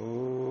Oh.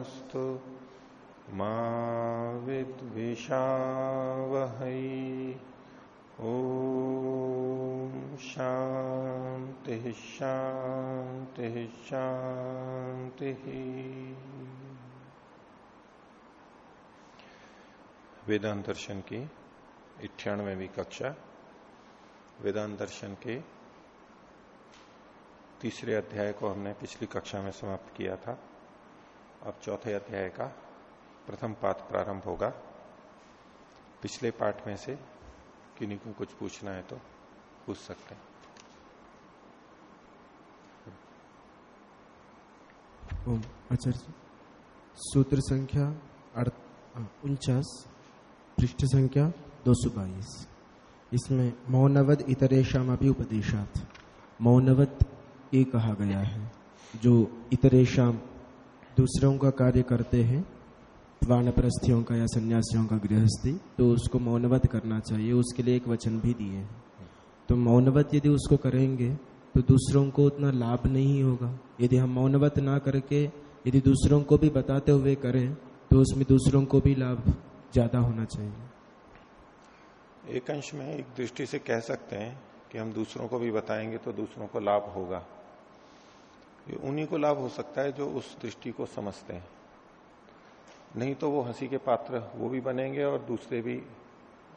तेजस्विनावधीतमस्तु मा विद्विषावहै। ओ शांति शांति शांति वेदांत दर्शन की इक्यानवेवी कक्षा। वेदांत दर्शन के तीसरे अध्याय को हमने पिछली कक्षा में समाप्त किया था। अब चौथे अध्याय का प्रथम पाठ प्रारंभ होगा। पिछले पाठ में से किन्हीं को कुछ पूछना है तो पूछ सकते हैं। आचार्य सूत्र संख्या उनचास, पृष्ठ संख्या दो सौ बाईस। इसमें मौनवद इतरेशम अभी उपदेशात। मौनवद ये कहा गया है, जो इतरेशम दूसरों का कार्य करते हैं, वानप्रस्थियों का या सन्यासियों का गृहस्थी तो उसको मौनवत करना चाहिए। उसके लिए एक वचन भी दिए हैं। तो मौनवत यदि उसको करेंगे तो दूसरों को उतना लाभ नहीं होगा। यदि हम मौनवत ना करके, यदि दूसरों को भी बताते हुए करें तो उसमें दूसरों को भी लाभ ज़्यादा होना चाहिए। एक अंश में एक दृष्टि से कह सकते हैं कि हम दूसरों को भी बताएँगे तो दूसरों को लाभ होगा। ये उन्हीं को लाभ हो सकता है जो उस दृष्टि को समझते हैं। नहीं तो वो हँसी के पात्र वो भी बनेंगे और दूसरे भी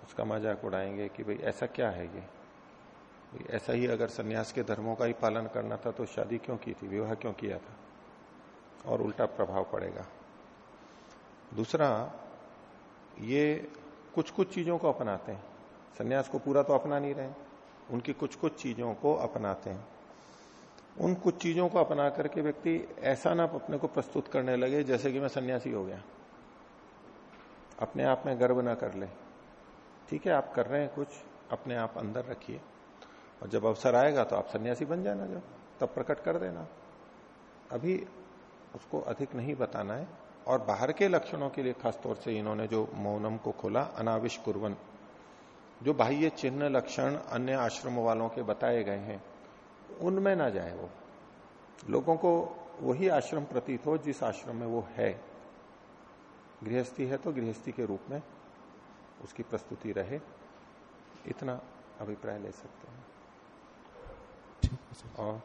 उसका मज़ाक उड़ाएँगे कि भाई ऐसा क्या है ये? ऐसा ही अगर सन्यास के धर्मों का ही पालन करना था तो शादी क्यों की थी? विवाह क्यों किया था? और उल्टा प्रभाव पड़ेगा। दूसरा, ये कुछ कुछ चीज़ों को अपनाते हैं। सन्यास को पूरा तो अपना नहीं रहे, उनकी कुछ कुछ चीज़ों को अपनाते हैं। उन कुछ चीज़ों को अपना करके व्यक्ति ऐसा ना अपने को प्रस्तुत करने लगे जैसे कि मैं सन्यासी हो गया। अपने आप में गर्व ना कर ले। ठीक है, आप कर रहे हैं कुछ, अपने आप अंदर रखिए। और जब अवसर आएगा तो आप सन्यासी बन जाना जब, तब प्रकट कर देना। अभी उसको अधिक नहीं बताना है। और बाहर के लक्षणों के लिए खासतौर से इन्होंने जो मौनम को खोला अनाविश जो बाह्य चिन्ह लक्षण अन्य आश्रम वालों के बताए गए हैं उनमें ना जाए वो। लोगों को वही आश्रम प्रतीत हो जिस आश्रम में वो है। गृहस्थी है तो गृहस्थी के रूप में उसकी प्रस्तुति रहे। इतना अभिप्राय ले सकते हैं। और?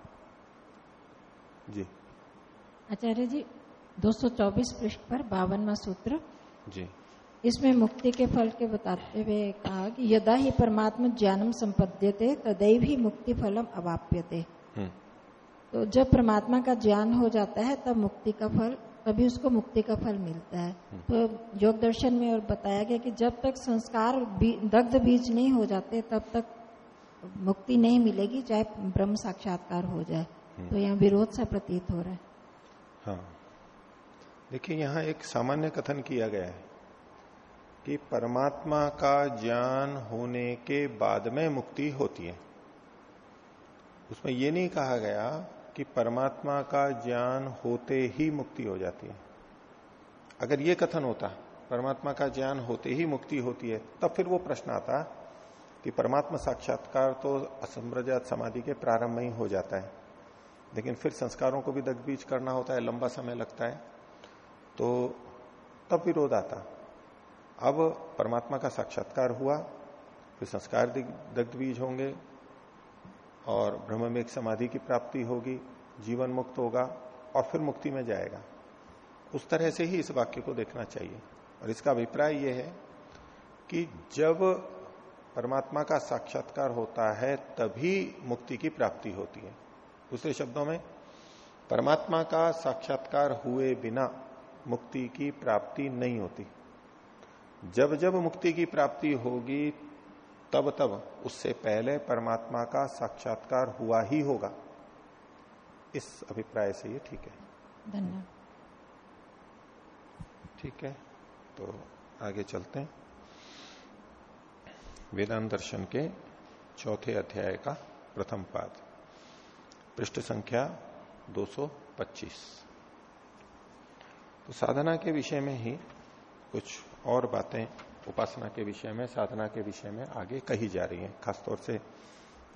जी। आचार्य जी 224 पृष्ठ पर बावनवा सूत्र। जी। इसमें मुक्ति के फल के बताते हुए कहा कि यदा ही परमात्मा ज्ञानम संपद्यते तदैव ही मुक्ति फलम अवाप्यते हम्म। तो जब परमात्मा का ज्ञान हो जाता है तब मुक्ति का फल तभी उसको मुक्ति का फल मिलता है हम्म। तो योग दर्शन में और बताया गया कि जब तक संस्कार दग्ध बीज नहीं हो जाते तब तक मुक्ति नहीं मिलेगी चाहे ब्रह्म साक्षात्कार हो जाए हम्म। तो यहाँ विरोध सा प्रतीत हो रहा है हाँ देखिए यहाँ एक सामान्य कथन किया गया है कि परमात्मा का ज्ञान होने के बाद में मुक्ति होती है। उसमें यह नहीं कहा गया कि परमात्मा का ज्ञान होते ही मुक्ति हो जाती है। अगर यह कथन होता, परमात्मा का ज्ञान होते ही मुक्ति होती है, तब फिर वो प्रश्न आता कि परमात्मा साक्षात्कार तो असम्रजात समाधि के प्रारंभ में ही हो जाता है। लेकिन फिर संस्कारों को भी दगबीज करना होता है, लंबा समय लगता है तो तब विरोध आता। अब परमात्मा का साक्षात्कार हुआ, फिर संस्कार दग्ध बीज होंगे और ब्रह्म में एक समाधि की प्राप्ति होगी, जीवन मुक्त होगा और फिर मुक्ति में जाएगा। उस तरह से ही इस वाक्य को देखना चाहिए। और इसका अभिप्राय यह है कि जब परमात्मा का साक्षात्कार होता है, तभी मुक्ति की प्राप्ति होती है। दूसरे शब्दों में, परमात्मा का साक्षात्कार हुए बिना मुक्ति की प्राप्ति नहीं होती। जब जब मुक्ति की प्राप्ति होगी तब तब उससे पहले परमात्मा का साक्षात्कार हुआ ही होगा। इस अभिप्राय से ये ठीक है। धन्यवाद। ठीक है तो आगे चलते हैं। वेदांत दर्शन के चौथे अध्याय का प्रथम पाद। पृष्ठ संख्या 225 तो साधना के विषय में ही कुछ और बातें उपासना के विषय में, साधना के विषय में आगे कही जा रही हैं। खासतौर से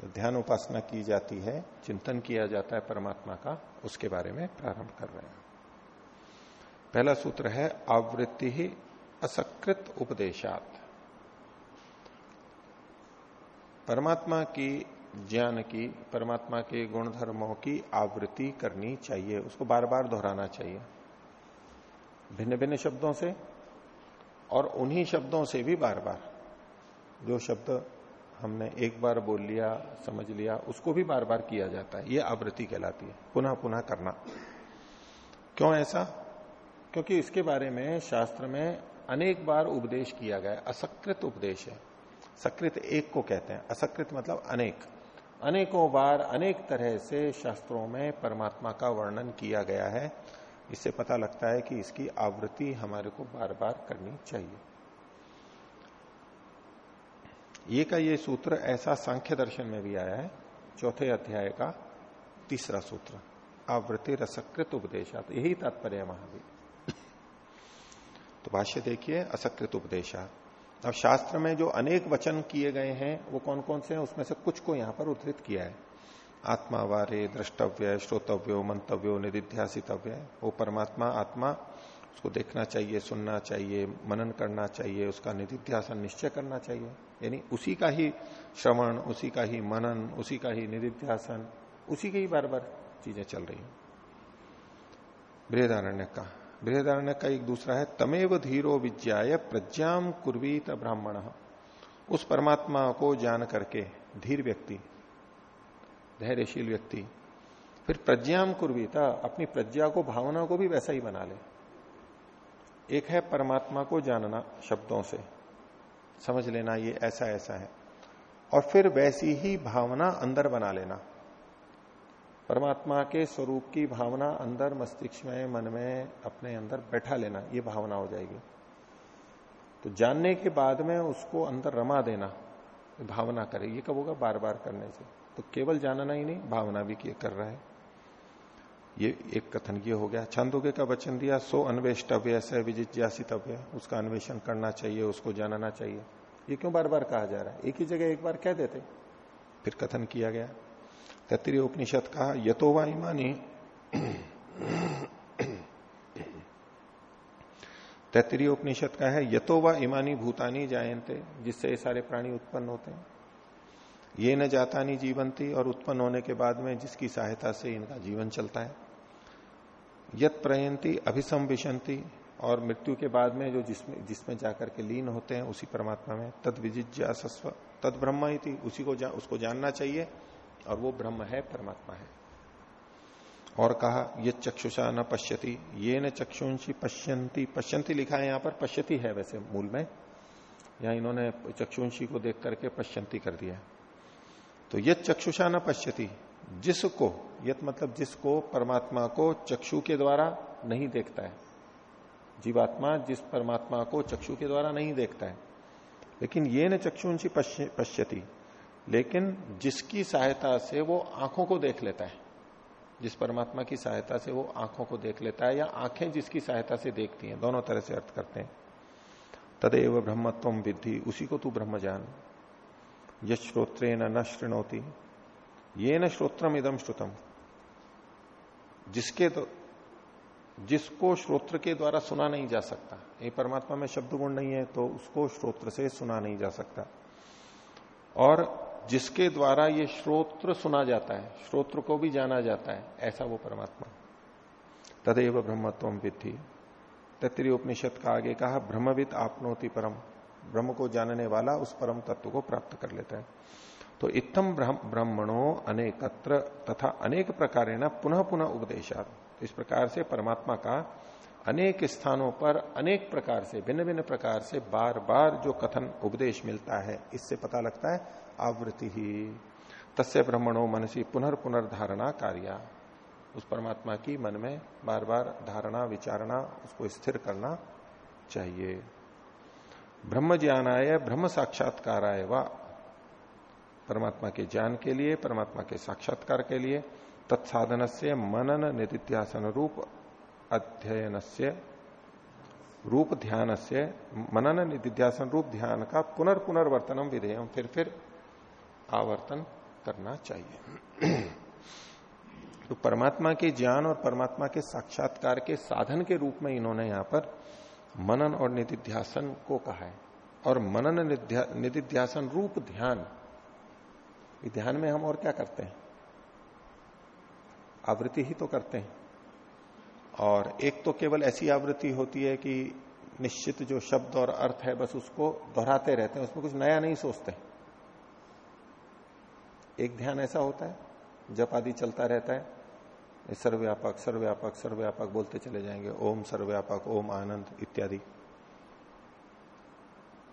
ध्यान उपासना की जाती है, चिंतन किया जाता है परमात्मा का, उसके बारे में प्रारंभ कर रहे हैं। पहला सूत्र है, आवृत्ति ही असकृत उपदेशात। परमात्मा की ज्ञान की, परमात्मा के गुण धर्मों की आवृत्ति करनी चाहिए, उसको बार बार दोहराना चाहिए। भिन्न भिन्न शब्दों से और उन्हीं शब्दों से भी बार बार जो शब्द हमने एक बार बोल लिया, समझ लिया, उसको भी बार बार किया जाता है। ये आवृत्ति कहलाती है। पुनः पुनः करना। क्यों ऐसा? क्योंकि इसके बारे में शास्त्र में अनेक बार उपदेश किया गया। असकृत उपदेश है। सकृत एक को कहते हैं। असकृत मतलब अनेक। अनेकों बार अनेक तरह से शास्त्रों में परमात्मा का वर्णन किया गया है। इससे पता लगता है कि इसकी आवृत्ति हमारे को बार बार करनी चाहिए। ये का ये सूत्र ऐसा सांख्य दर्शन में भी आया है, चौथे अध्याय का तीसरा सूत्र, आवृत्ति रसकृत उपदेशात। यही तात्पर्य है वहाँ भी तो भाष्य देखिए, असकृत उपदेशात। अब शास्त्र में जो अनेक वचन किए गए हैं, वो कौन कौन से हैं, उसमें से कुछ को यहाँ पर उद्धृत किया है। आत्मा वारे द्रष्टव्य श्रोतव्यो, मंतव्यो निधिध्यासितव्य वो परमात्मा, आत्मा, उसको देखना चाहिए, सुनना चाहिए, मनन करना चाहिए, उसका निधिध्यासन निश्चय करना चाहिए। यानी उसी का ही श्रवण, उसी का ही मनन, उसी का ही निधिध्यासन उसी की ही बार बार चीज़ें चल रही है। बृहदारण्य का। बृहदारण्य का एक दूसरा है, तमेव धीरो विज्ञाय प्रज्ञाम कुर्वीत ब्राह्मण। उस परमात्मा को जान करके, धीर व्यक्ति धैर्यशील व्यक्ति। फिर प्रज्ञाम कुर्वीता, अपनी प्रज्ञा को, भावना को भी वैसा ही बना ले। एक है परमात्मा को जानना शब्दों से। समझ लेना ये ऐसा ऐसा है। और फिर वैसी ही भावना अंदर बना लेना। परमात्मा के स्वरूप की भावना अंदर, मस्तिष्क में, मन में, अपने अंदर बैठा लेना, ये भावना हो जाएगी। तो जानने के बाद में उसको अंदर रमा देना, भावना करे, ये कब होगा? बार बार करने से। तो केवल जानना ही नहीं, भावना भी कर रहा है। ये एक कथन ये हो गया। छंदोगे का वचन दिया, सो अन्वेष्टव्य से विजिज्ञासितव्य। उसका अन्वेषण करना चाहिए, उसको जानना चाहिए। ये क्यों बार बार कहा जा रहा है? एक ही जगह एक बार कह देते। फिर कथन किया गया। तत्रीय उपनिषद कहा यतोवा ईमानी तैतरीय उपनिषद का है, यतो व ईमानी भूतानी जायंते जिससे ये सारे प्राणी उत्पन्न होते हैं। ये न जाता नहीं जीवंती और उत्पन्न होने के बाद में जिसकी सहायता से इनका जीवन चलता है। यत प्रयंती अभिसंविशंति और मृत्यु के बाद में जो जिसमें जिसमें जाकर के लीन होते हैं उसी परमात्मा में तद विजिज्ञासस्व तद ब्रह्म ही थी उसी को जा, उसको जानना चाहिए और वो ब्रह्म है परमात्मा है। और कहा ये चक्षुषा न पश्यति ये न चक्षुंशी पश्यंती पश्यंती लिखा है यहाँ पर पश्यति है वैसे मूल में। यहाँ इन्होंने चक्षुंशी को देख करके पश्यंती कर दिया। तो यद चक्षुषा न पश्यति। जिसको, यत मतलब जिसको परमात्मा को चक्षु के द्वारा नहीं देखता है। जीवात्मा जिस परमात्मा को चक्षु के द्वारा नहीं देखता है। लेकिन ये न चक्षुंशी पश्यति। लेकिन जिसकी सहायता से वो आँखों को देख लेता है। जिस परमात्मा की सहायता से वो आँखों को देख लेता है या आँखें जिसकी सहायता से देखती हैं, दोनों तरह से अर्थ करते हैं। तदेव ब्रह्मत्व विद्धि, उसी को तू ब्रह्म जान यश्रोत्रे न श्रृणोती ये न श्रोत्रम इदम श्रुतम। जिसके तो जिसको श्रोत्र के द्वारा सुना नहीं जा सकता। ये परमात्मा में शब्द गुण नहीं है तो उसको श्रोत्र से सुना नहीं जा सकता। और जिसके द्वारा ये श्रोत्र सुना जाता है, श्रोत्र को भी जाना जाता है, ऐसा वो परमात्मा। तदेव ब्रह्मत्व विधि तत्री उपनिषद का आगे कहा, ब्रह्मविद आपनोति परम। ब्रह्म को जानने वाला उस परम तत्व को प्राप्त कर लेता है। तो इतम ब्राह्मणों अनेकत्र तथा अनेक प्रकार पुनः पुनः उपदेशात। इस प्रकार से परमात्मा का अनेक स्थानों पर अनेक प्रकार से भिन्न भिन्न प्रकार से बार बार जो कथन, उपदेश मिलता है, इससे पता लगता है, आवृत्ति ही। तस्य ब्रह्मणों मनसी पुनर्पुनर्धारणा कार्या। उस परमात्मा की मन में बार बार धारणा, विचारणा, उसको स्थिर करना चाहिए। ब्रह्म ज्ञानाय ब्रह्म साक्षात्काराय व। परमात्मा के ज्ञान के लिए, परमात्मा के साक्षात्कार के लिए तत्साधन से मनन निधिध्यासन रूप अध्ययन से रूप ध्यान से मनन निधिध्यासन रूप, ध्यान का पुनर्पुनर्वर्तनम विधेयम फिर फिर आवर्तन करना चाहिए। तो परमात्मा के ज्ञान और परमात्मा के साक्षात्कार के साधन के रूप में इन्होंने यहाँ पर मनन और निधिध्यासन को कहा है। और मनन निधिध्यासन रूप ध्यान। ध्यान में हम और क्या करते हैं? आवृत्ति ही तो करते हैं। और एक तो केवल ऐसी आवृत्ति होती है कि निश्चित जो शब्द और अर्थ है, बस उसको दोहराते रहते हैं, उसमें कुछ नया नहीं सोचते। एक ध्यान ऐसा होता है, जप आदि चलता रहता है सर्वव्यापक सर्वव्यापक सर्वव्यापक बोलते चले जाएँगे। ओम सर्वव्यापक, ओम आनंद इत्यादि।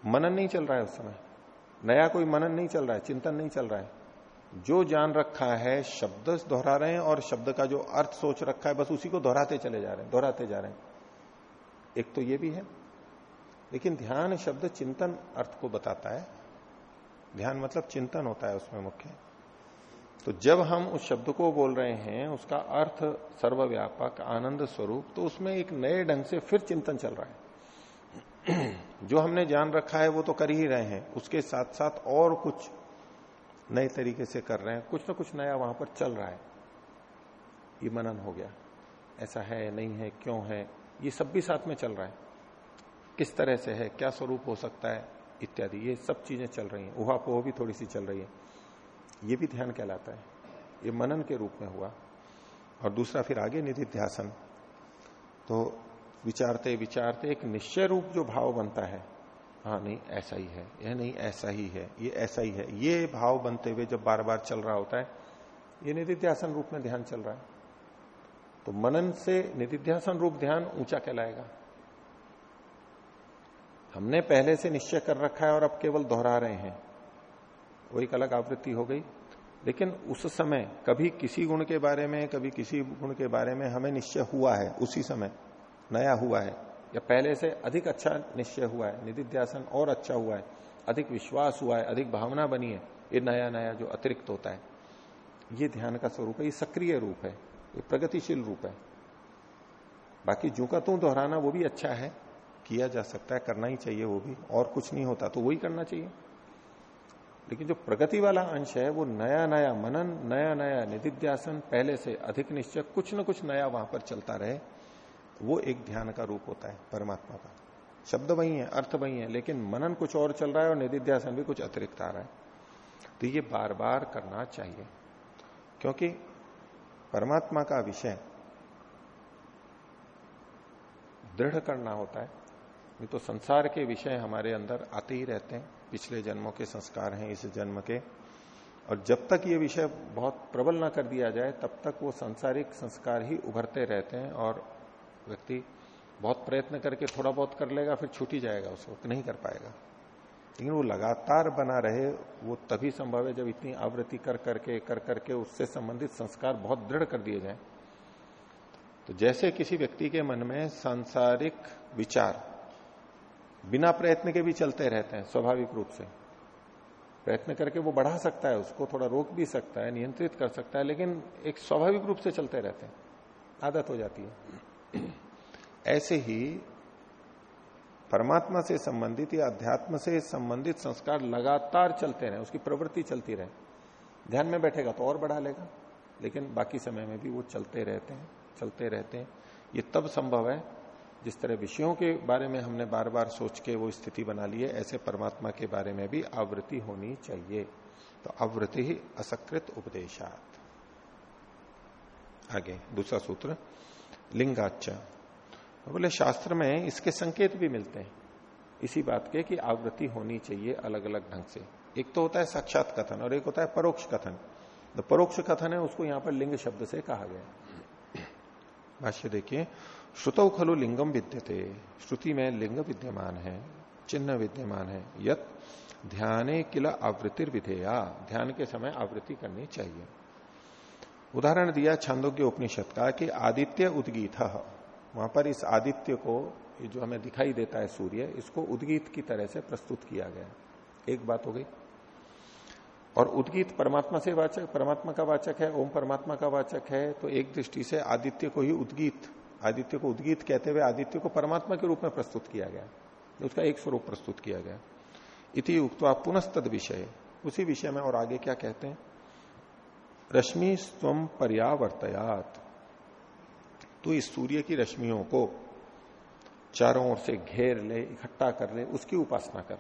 मनन नहीं चल रहा है उस समय। नया कोई मनन नहीं चल रहा है, चिंतन नहीं चल रहा है। जो जान रखा है, शब्द दोहरा रहे हैं और शब्द का जो अर्थ सोच रखा है, बस उसी को दोहराते चले जा रहे हैं, दोहराते जा रहे हैं। एक तो ये भी है। लेकिन ध्यान, शब्द, चिंतन अर्थ को बताता है। ध्यान मतलब चिंतन होता है उसमें मुख्य। तो जब हम उस शब्द को बोल रहे हैं, उसका अर्थ सर्वव्यापक, आनंद स्वरूप तो उसमें एक नए ढंग से फिर चिंतन चल रहा है। जो हमने जान रखा है, वो तो कर ही रहे हैं। उसके साथ साथ और कुछ नए तरीके से कर रहे हैं। कुछ ना कुछ नया वहाँ पर चल रहा है। ये मनन हो गया। ऐसा है, नहीं है, क्यों है? ये सब भी साथ में चल रहा है। किस तरह से है? क्या स्वरूप हो सकता है? इत्यादि। ये सब चीज़ें चल रही हैं। उहा पोह भी थोड़ी सी चल रही है। ये भी ध्यान कहलाता है। ये मनन के रूप में हुआ। और दूसरा फिर आगे निधि ध्यासन तो विचारते विचारते एक निश्चय रूप जो भाव बनता है हाँ नहीं, ऐसा ही है, यह नहीं, ऐसा ही है, ये ऐसा ही है, ये भाव बनते हुए जब बार बार चल रहा होता है, ये निधिध्यासन रूप में ध्यान चल रहा है। तो मनन से निधिध्यासन रूप ध्यान ऊँचा कहलाएगा। हमने पहले से निश्चय कर रखा है और अब केवल दोहरा रहे हैं। वो एक अलग आवृत्ति हो गई। लेकिन उस समय कभी किसी गुण के बारे में, कभी किसी गुण के बारे में हमें निश्चय हुआ है, उसी समय नया हुआ है। या पहले से अधिक अच्छा निश्चय हुआ है, निधिध्यासन और अच्छा हुआ है, अधिक विश्वास हुआ है, अधिक भावना बनी है, ये नया नया जो अतिरिक्त होता है। ये ध्यान का स्वरूप है, ये सक्रिय रूप है, ये प्रगतिशील रूप है। बाकी जो का तू दोहराना वो भी अच्छा है, किया जा सकता है, करना ही चाहिए वो भी, और कुछ नहीं होता तो वही करना चाहिए। लेकिन जो प्रगति वाला अंश है, वो नया नया मनन, नया नया निधिध्यासन, पहले से अधिक निश्चय, कुछ न कुछ नया वहाँ पर चलता रहे, वो एक ध्यान का रूप होता है, परमात्मा का। शब्द वही है, अर्थ वही है, लेकिन मनन कुछ और चल रहा है और निधिध्यासन भी कुछ अतिरिक्त आ रहा है। तो ये बार बार करना चाहिए, क्योंकि परमात्मा का विषय दृढ़ करना होता है, नहीं तो संसार के विषय हमारे अंदर आते ही रहते हैं। पिछले जन्मों के संस्कार हैं, इस जन्म के। और जब तक ये विषय बहुत प्रबल ना कर दिया जाए, तब तक वो संसारिक संस्कार ही उभरते रहते हैं और व्यक्ति बहुत प्रयत्न करके थोड़ा बहुत कर लेगा, फिर छूट ही जाएगा उसको नहीं कर पाएगा। लेकिन वो लगातार बना रहे, वो तभी संभव है जब इतनी आवृत्ति कर करके कर करके उससे संबंधित संस्कार बहुत दृढ़ कर दिए जाए। तो जैसे किसी व्यक्ति के मन में सांसारिक विचार बिना प्रयत्न के भी चलते रहते हैं, स्वाभाविक रूप से। प्रयत्न करके वो बढ़ा सकता है, उसको थोड़ा रोक भी सकता है, नियंत्रित कर सकता है, लेकिन एक स्वाभाविक रूप से चलते रहते हैं, आदत हो जाती है। ऐसे ही परमात्मा से संबंधित या अध्यात्म से संबंधित संस्कार लगातार चलते रहे, उसकी प्रवृत्ति चलती रहे। ध्यान में बैठेगा तो और बढ़ा लेगा, लेकिन बाकी समय में भी वो चलते रहते हैं, चलते रहते हैं। ये तब संभव है जिस तरह विषयों के बारे में हमने बार बार सोच के वो स्थिति बना ली है, ऐसे परमात्मा के बारे में भी आवृत्ति होनी चाहिए। तो आवृत्ति ही असकृत उपदेशात। आगे, दूसरा सूत्र लिंगाच बोले, शास्त्र में इसके संकेत भी मिलते हैं। इसी बात के कि आवृत्ति होनी चाहिए अलग अलग ढंग से। एक तो होता है साक्षात कथन और एक होता है परोक्ष कथन। तो परोक्ष कथन है, उसको यहाँ पर लिंग शब्द से कहा गया भाष्य देखिए श्रुतौ खलु लिंगम विद्यते। श्रुति में लिंग विद्यमान है, चिन्ह विद्यमान है। यत ध्याने किला आवृत्तिर विधेया ध्यान के समय आवृत्ति करनी चाहिए। उदाहरण दिया छांदोग्य उपनिषद का कि आदित्य उदगीत। वहाँ पर इस आदित्य को जो हमें दिखाई देता है सूर्य, इसको उदगीत की तरह से प्रस्तुत किया गया एक बात हो गई। और उदगीत परमात्मा से वाचक, परमात्मा का वाचक है, ओम परमात्मा का वाचक है तो एक दृष्टि से आदित्य को ही उदगीत आदित्य को उदगीत कहते हुए आदित्य को परमात्मा के रूप में प्रस्तुत किया गया। उसका एक स्वरूप प्रस्तुत किया गया। इति उक्तवा पुनस्तद विषय। उसी विषय में और आगे क्या कहते हैं? रश्मि स्वम पर्यावर्तयात। तो इस सूर्य की रश्मियों को चारों ओर से घेर ले, इकट्ठा कर ले, उसकी उपासना कर।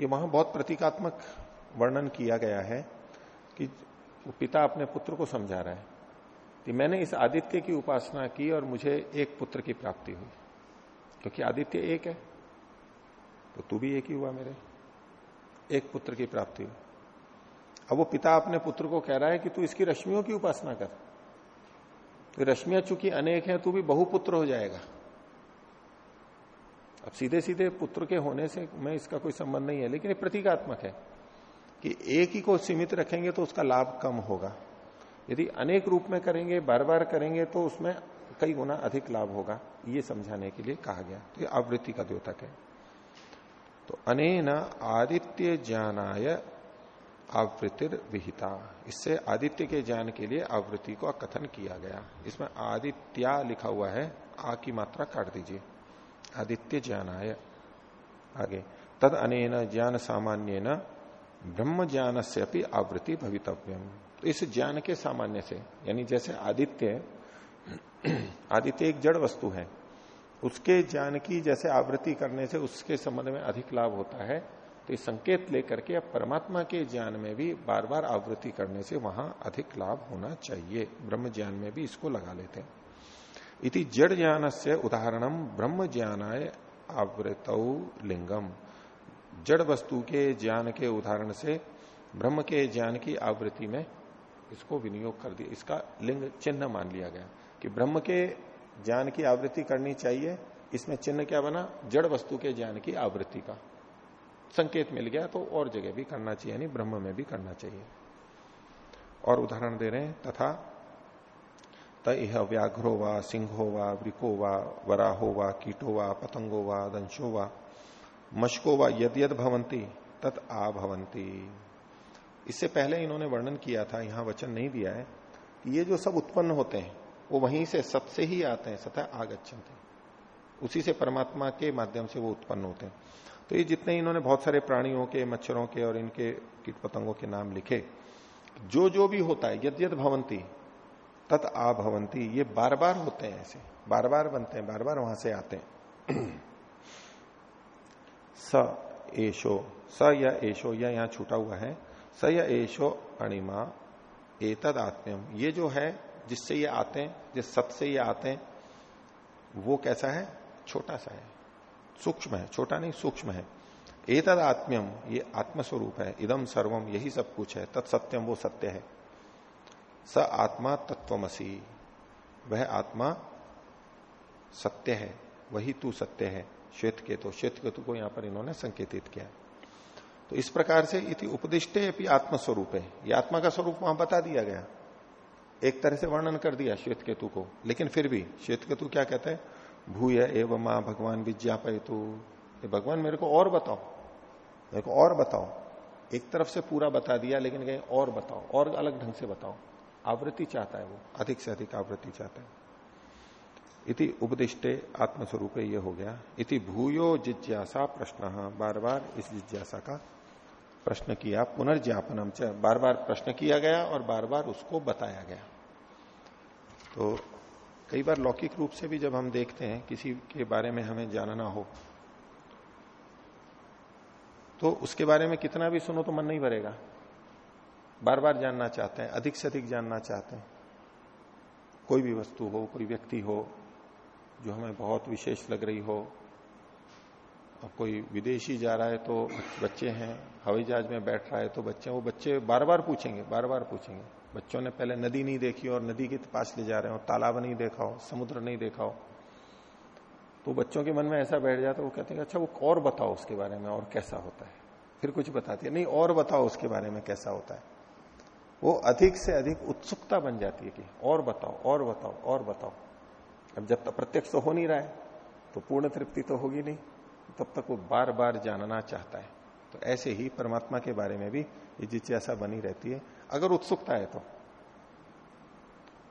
ये वहाँ बहुत प्रतीकात्मक वर्णन किया गया है कि पिता अपने पुत्र को समझा रहा है। कि मैंने इस आदित्य की उपासना की और मुझे एक पुत्र की प्राप्ति हुई। क्योंकि आदित्य एक है तो तू भी एक ही हुआ मेरे। एक पुत्र की प्राप्ति हुई। अब वो पिता अपने पुत्र को कह रहा है कि तू इसकी रश्मियों की उपासना कर। तो रश्मियाँ चूँकि अनेक हैं, तू भी बहुपुत्र हो जाएगा। अब सीधे सीधे पुत्र के होने से मैं इसका कोई संबंध नहीं है, लेकिन प्रतीकात्मक है कि एक ही को सीमित रखेंगे तो उसका लाभ कम होगा। यदि अनेक रूप में करेंगे बार बार करेंगे तो उसमें कई गुना अधिक लाभ होगा, ये समझाने के लिए कहा गया तो ये आवृत्ति का द्योतक है। तो अनेन आदित्य ज्ञानाय आवृत्तिर विहिता। इससे आदित्य के ज्ञान के लिए आवृत्ति को कथन किया गया। इसमें आदित्या लिखा हुआ है, आ की मात्रा काट दीजिए। आदित्य ज्ञानाय। आगे, तद अनेन ज्ञान सामान्य न ब्रह्म ज्ञान से अपनी आवृत्ति भवितव्यम। तो इस ज्ञान के सामान्य से, यानी जैसे आदित्य आदित्य एक जड़ वस्तु है। उसके ज्ञान की जैसे आवृत्ति करने से उसके संबंध में अधिक लाभ होता है तो इस संकेत लेकर के अब परमात्मा के ज्ञान में भी बार बार आवृत्ति करने से वहाँ अधिक लाभ होना चाहिए। ब्रह्म ज्ञान में भी इसको लगा लेते हैं। इति जड़ ज्ञान से उदाहरणम ब्रह्म ज्ञानाय आवृत लिंगम। जड़ वस्तु के ज्ञान के उदाहरण से ब्रह्म के ज्ञान की आवृत्ति में इसको विनियोग कर दिया। इसका लिंग चिन्ह मान लिया गया कि ब्रह्म के ज्ञान की आवृत्ति करनी चाहिए। इसमें चिन्ह क्या बना? जड़ वस्तु के ज्ञान की आवृत्ति का। संकेत मिल गया तो और जगह भी करना चाहिए, यानी ब्रह्म में भी करना चाहिए। और उदाहरण दे रहे हैं, तथा तह व्याघ्रो वा, सिंहो वा, वृको वा, वराहो वा, कीटो वा, पतंगो वा, दंशो वा, मशको वा यद यद भवंती तत् आ भवंती इससे पहले इन्होंने वर्णन किया था, यहाँ वचन नहीं दिया है, कि ये जो सब उत्पन्न होते हैं, वो वहीं से सबसे ही आते हैं, सतह आगच्छन थे उसी से परमात्मा के माध्यम से वो उत्पन्न होते हैं। तो ये जितने इन्होंने बहुत सारे प्राणियों के, मच्छरों के और इनके कीट पतंगों के नाम लिखे, जो जो भी होता है, यद यद भवंती, तत् आ भवंती, ये बार बार होते हैं ऐसे बार बार बनते हैं बार बार वहाँ से आते हैं। स, एशो, स या एशो, या यहाँ छूटा हुआ है स एशो अणिमा, एतद आत्म्यम। ये जो है, जिससे ये आते हैं, जिस सत से ये आते हैं, वो कैसा है? छोटा सा है। सूक्ष्म है, छोटा नहीं, सूक्ष्म है। एतद आत्म्यम, ये आत्मस्वरूप है। इदम सर्वम यही सब कुछ है। तत्सत्यम वो सत्य है। स आत्मा तत्वमसी वह आत्मा सत्य है। वही तू सत्य है। श्वेत केतु श्वेत केतु को यहाँ पर इन्होंने संकेतित किया। तो इस प्रकार से इति उपदिष्टे अपनी आत्मस्वरूप। है ये आत्मा का स्वरूप वहाँ बता दिया गया। एक तरह से वर्णन कर दिया श्वेत केतु को। लेकिन फिर भी श्वेत केतु क्या कहते हैं? भूय एवं माँ भगवान विज्ञापयतु। भगवान मेरे को और बताओ। मेरे को और बताओ। एक तरफ़ से पूरा बता दिया, लेकिन कहीं और बताओ। और अलग ढंग से बताओ। आवृत्ति चाहता है वो। अधिक से अधिक आवृत्ति चाहता है। इति उपदिष्टे आत्मस्वरूप ये हो गया। इति भूयो जिज्ञासा प्रश्न। बार बार इस जिज्ञासा का प्रश्न किया, पुनर्ज्ञापनम च। बार बार प्रश्न किया गया और बार बार उसको बताया गया। तो कई बार लौकिक रूप से भी जब हम देखते हैं, किसी के बारे में हमें जानना हो तो उसके बारे में कितना भी सुनो तो मन नहीं भरेगा। बार बार जानना चाहते हैं, अधिक से अधिक जानना चाहते हैं। कोई भी वस्तु हो, कोई व्यक्ति हो, जो हमें बहुत विशेष लग रही हो कोई विदेशी जा रहा है तो बच्चे हैं, हवाई जहाज़ में बैठ रहा है तो बच्चे वो बच्चे बार बार पूछेंगे बार बार पूछेंगे। बच्चों ने पहले नदी नहीं देखी और नदी के पास ले जा रहे हो तालाब नहीं देखा हो, समुद्र नहीं देखा हो। तो बच्चों के मन में ऐसा बैठ जाता है, वो कहते हैं अच्छा वो और बताओ उसके बारे में और कैसा होता है। फिर कुछ बताती है, नहीं, और बताओ उसके बारे में कैसा होता है। वो अधिक से अधिक उत्सुकता बन जाती है कि और बताओ और बताओ और बताओ। अब जब तक प्रत्यक्ष तो हो नहीं रहा है तो पूर्ण तृप्ति तो होगी नहीं। तब तक वो बार बार जानना चाहता है। तो ऐसे ही परमात्मा के बारे में भी ये जिज्ञासा बनी रहती है। अगर उत्सुकता है तो।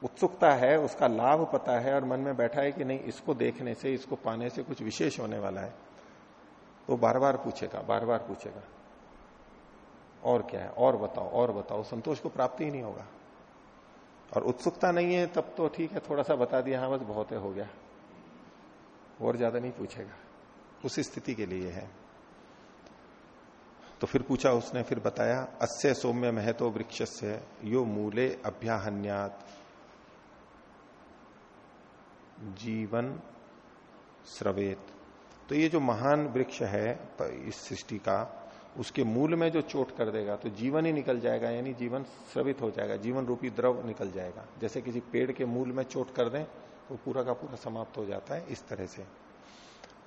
उत्सुकता है, उसका लाभ पता है और मन में बैठा है कि नहीं, इसको देखने से, इसको पाने से कुछ विशेष होने वाला है। तो बार बार पूछेगा बार बार पूछेगा। और क्या है? और बताओ और बताओ। संतोष को प्राप्ति ही नहीं होगा। और उत्सुकता नहीं है, तब तो ठीक है, थोड़ा सा बता दिया हाँ बस बहुत है, हो गया। और ज़्यादा नहीं पूछेगा। उस स्थिति के लिए है। तो फिर पूछा उसने, फिर बताया, अस्य सौम्य महतो वृक्ष से यो मूले अभ्याहन्यात। जीवन स्रवेत। तो ये जो महान वृक्ष है इस सृष्टि का, उसके मूल में जो चोट कर देगा तो जीवन ही निकल जाएगा, यानी जीवन स्रवित हो जाएगा, जीवन रूपी द्रव निकल जाएगा। जैसे किसी पेड़ के मूल में चोट कर दें तो पूरा का पूरा समाप्त हो जाता है, इस तरह से।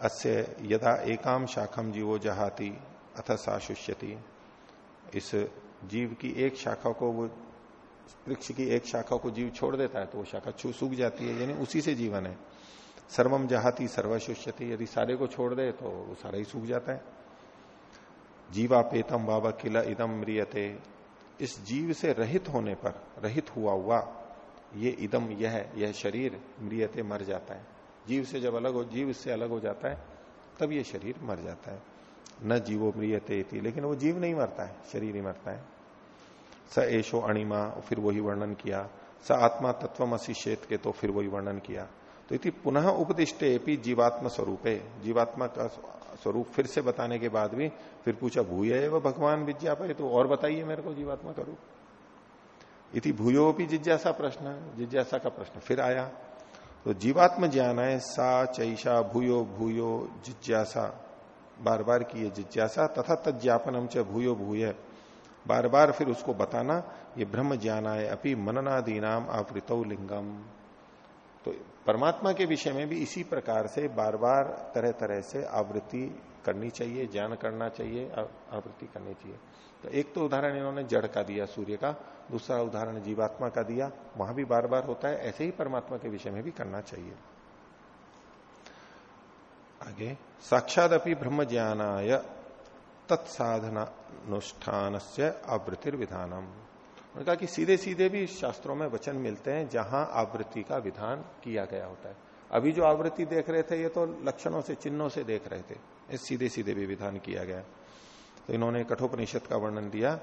अस्य यदा एकाम शाखम जीवो जहाती, अथ साशुष्यति इस जीव की एक शाखा को वो, वृक्ष की एक शाखा को जीव छोड़ देता है तो वो शाखा छू, सूख जाती है, यानी उसी से जीवन है। सर्वम जहाती सर्वशुष्यति यदि सारे को छोड़ दे तो वो सारा ही सूख जाता है। जीवा पेतम बाबा किला इदम म्रियते। इस जीव से रहित होने पर, रहित हुआ हुआ, ये इदम यह यह शरीर, म्रियते, मर जाता है। जीव से जब अलग हो, जीव से अलग हो जाता है, तब ये शरीर मर जाता है। न जीवो म्रियते लेकिन वो जीव नहीं मरता है, शरीर ही मरता है। स एशो अणिमा, फिर वही वर्णन किया। स आत्मा तत्वमसी शेत के तो फिर वही वर्णन किया। तो इति पुनः उपदिष्टे जीवात्म स्वरूपे। जीवात्मा का स्वरूप फिर से बताने के बाद भी, फिर पूछा, भूय व भगवान विज्ञा पाए तो और बताइए मेरे को जीवात्मा का रूप। इति भूयो भी जिज्ञासा प्रश्न, जिज्ञासा का प्रश्न फिर आया। तो जीवात्म ज्ञान है, सा, चैषा, भूयो भूयो, जिज्ञासा। बार बार की जिज्ञासा तथा तज्ञापनम च भूयो, भूय। बार बार फिर उसको बताना, ये ब्रह्म ज्ञान है अपनी मननादी नाम लिंगम। तो परमात्मा के विषय में भी इसी प्रकार से बार बार तरह तरह से आवृत्ति करनी चाहिए, ज्ञान करना चाहिए आवृत्ति करनी चाहिए। तो एक तो उदाहरण इन्होंने जड़ का दिया, सूर्य का। दूसरा उदाहरण जीवात्मा का दिया। वहाँ भी बार बार होता है, ऐसे ही परमात्मा के विषय में भी करना चाहिए। आगे साक्षात अपनी ब्रह्म ज्ञानाय तत्साधनानुष्ठान से आवृत्तिर्विधानम। उन्होंने कहा कि सीधे सीधे भी शास्त्रों में वचन मिलते हैं, जहाँ आवृत्ति का विधान किया गया होता है। अभी जो आवृत्ति देख रहे थे, ये तो लक्षणों से, चिन्हों से देख रहे थे। सीधे सीधे भी विधान किया गया। तो इन्होंने कठोपनिषद का वर्णन दिया,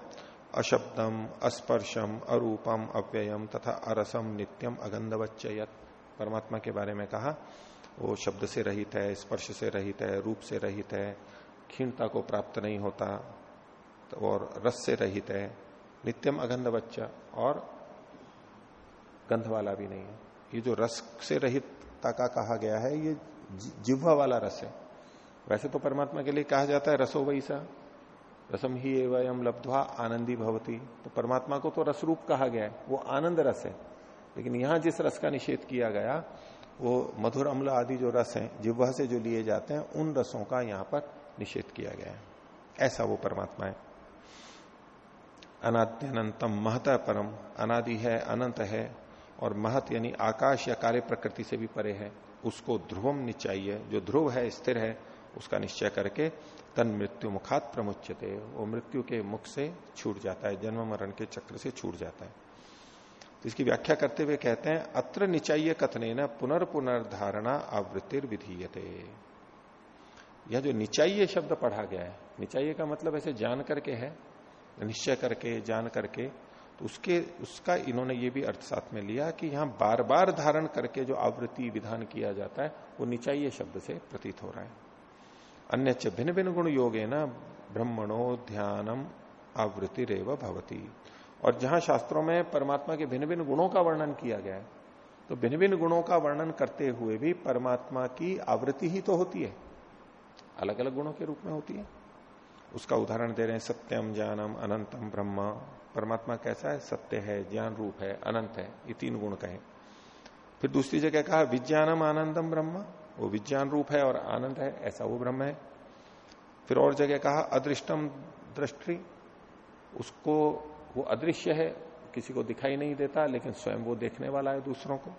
अशब्दम, अस्पर्शम, अरूपम, अव्ययम तथा अरसम नित्यम अगंधवच्चयत। परमात्मा के बारे में कहा, वो शब्द से रहित है, स्पर्श से रहित है, रूप से रहित है क्षीणता को प्राप्त नहीं होता और रस से रहित है, नित्यम अगंध बच्चा और गंध वाला भी नहीं है। ये जो रस से रहितता का कहा गया है, ये जिह्वा वाला रस है। वैसे तो परमात्मा के लिए कहा जाता है, रसो वैसा, रसम ही एवं लब्धवा आनंदी भवती। तो परमात्मा को तो रस रूप कहा गया है, वो आनंद रस है। लेकिन यहाँ जिस रस का निषेध किया गया, वो मधुर अम्ल आदि जो रस है, जिह्वा से जो लिए जाते हैं, उन रसों का यहाँ पर निषेध किया गया है। ऐसा वो परमात्मा है। अनाद्यनंतम महत परम, अनादि है, अनंत है, और महत यानी आकाश या कार्य प्रकृति से भी परे है। उसको ध्रुवम निश्चय जो ध्रुव है, स्थिर है उसका निश्चय करके तन मृत्यु मुखात प्रमुचते वो मृत्यु के मुख से छूट जाता है, जन्म मरण के चक्र से छूट जाता है। तो इसकी व्याख्या करते हुए कहते हैं, अत्र निचाइय कथने न पुनर्पुनर्धारणा आवृत्तिर विधीयते यह जो निचाइय शब्द पढ़ा गया है निचाइय का मतलब ऐसे जान करके है, निश्चय करके, जान करके तो उसके, उसका इन्होंने ये भी अर्थ साथ में लिया कि यहाँ बार बार धारण करके जो आवृत्ति विधान किया जाता है, वो निचाइय शब्द से प्रतीत हो रहा है। अन्य भिन्न भिन्न गुण योग है ना ब्रह्मणो ध्यानम आवृत्ति रेव भवती। और जहाँ शास्त्रों में परमात्मा के भिन्न भिन्न गुणों का वर्णन किया गया है तो भिन्न भिन्न गुणों का वर्णन करते हुए भी परमात्मा की आवृत्ति ही तो होती है। अलग अलग गुणों के रूप में होती है। उसका उदाहरण दे रहे हैं सत्यम ज्ञानम अनंतम ब्रह्म। परमात्मा कैसा है? सत्य है, ज्ञान रूप है, अनंत है, ये तीन गुण कहे। फिर दूसरी जगह कहा, विज्ञानम आनंदम ब्रह्म। वो विज्ञान रूप है और आनंद है, ऐसा वो ब्रह्म है। फिर और जगह कहा, अदृष्टम दृष्टि, उसको, वो अदृश्य है, किसी को दिखाई नहीं देता, लेकिन स्वयं वो देखने वाला है दूसरों को।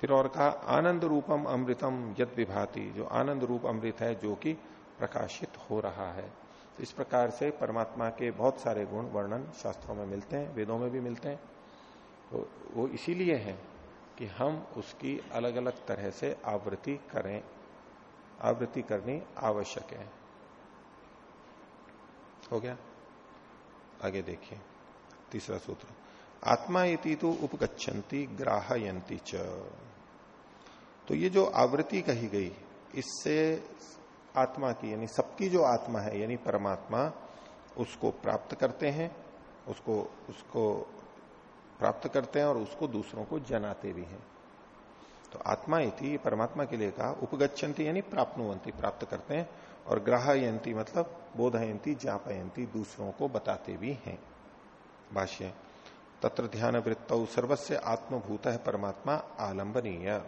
फिर और कहा, आनंद रूपम अमृतम यद विभाति, जो आनंद रूप अमृत है, जो कि प्रकाशित हो रहा है। तो इस प्रकार से परमात्मा के बहुत सारे गुण वर्णन शास्त्रों में मिलते हैं, वेदों में भी मिलते हैं। तो वो इसीलिए है कि हम उसकी अलग अलग तरह से आवृत्ति करें। आवृत्ति करनी आवश्यक है। हो गया? आगे देखिए। तीसरा सूत्र। आत्मा इति तो उपगछन्ति ग्राहयंती च। तो ये जो आवृत्ति कही गई, इससे आत्मा की, यानी सबकी जो आत्मा है, यानी परमात्मा, उसको प्राप्त करते हैं, उसको उसको प्राप्त करते हैं और उसको दूसरों को जनाते भी हैं। तो आत्मा इति परमात्मा के लिए कहा उपगछन्ति यानी प्राप्तवंती प्राप्त करते हैं और ग्राहयंती मतलब बोधयंती जापयंती दूसरों को बताते भी हैं। भाष्य, तत्र ध्यान वृत्त सर्वस्व आत्मभूत है परमात्मा आलंबनीय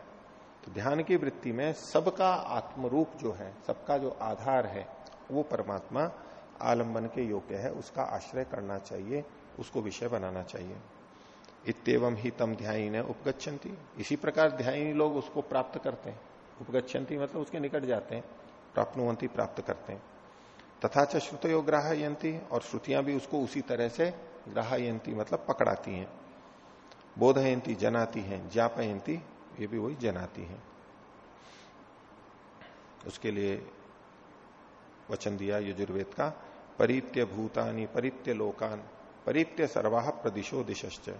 तो ध्यान की वृत्ति में सबका आत्मरूप जो है, सबका जो आधार है, वो परमात्मा आलंबन के योग्य है, उसका आश्रय करना चाहिए, उसको विषय बनाना चाहिए। इतम ही तम ध्यान उपगछन्ति इसी प्रकार ध्यानी लोग उसको प्राप्त करते हैं। उपगछन्ति मतलब उसके निकट जाते हैं प्राप्तवंती प्राप्त करते हैं। तथा च श्रुतयो ग्राहयंती और श्रुतियाँ भी उसको उसी तरह से ग्राहयंती मतलब पकड़ाती हैं। बोधयंती जनाती हैं ज्ञापयंती ये भी वही जनाती हैं। उसके लिए वचन दिया यजुर्वेद का परित्य भूतानी परित्य लोकान परित्य सर्वाह प्रदिशो दिशश्च।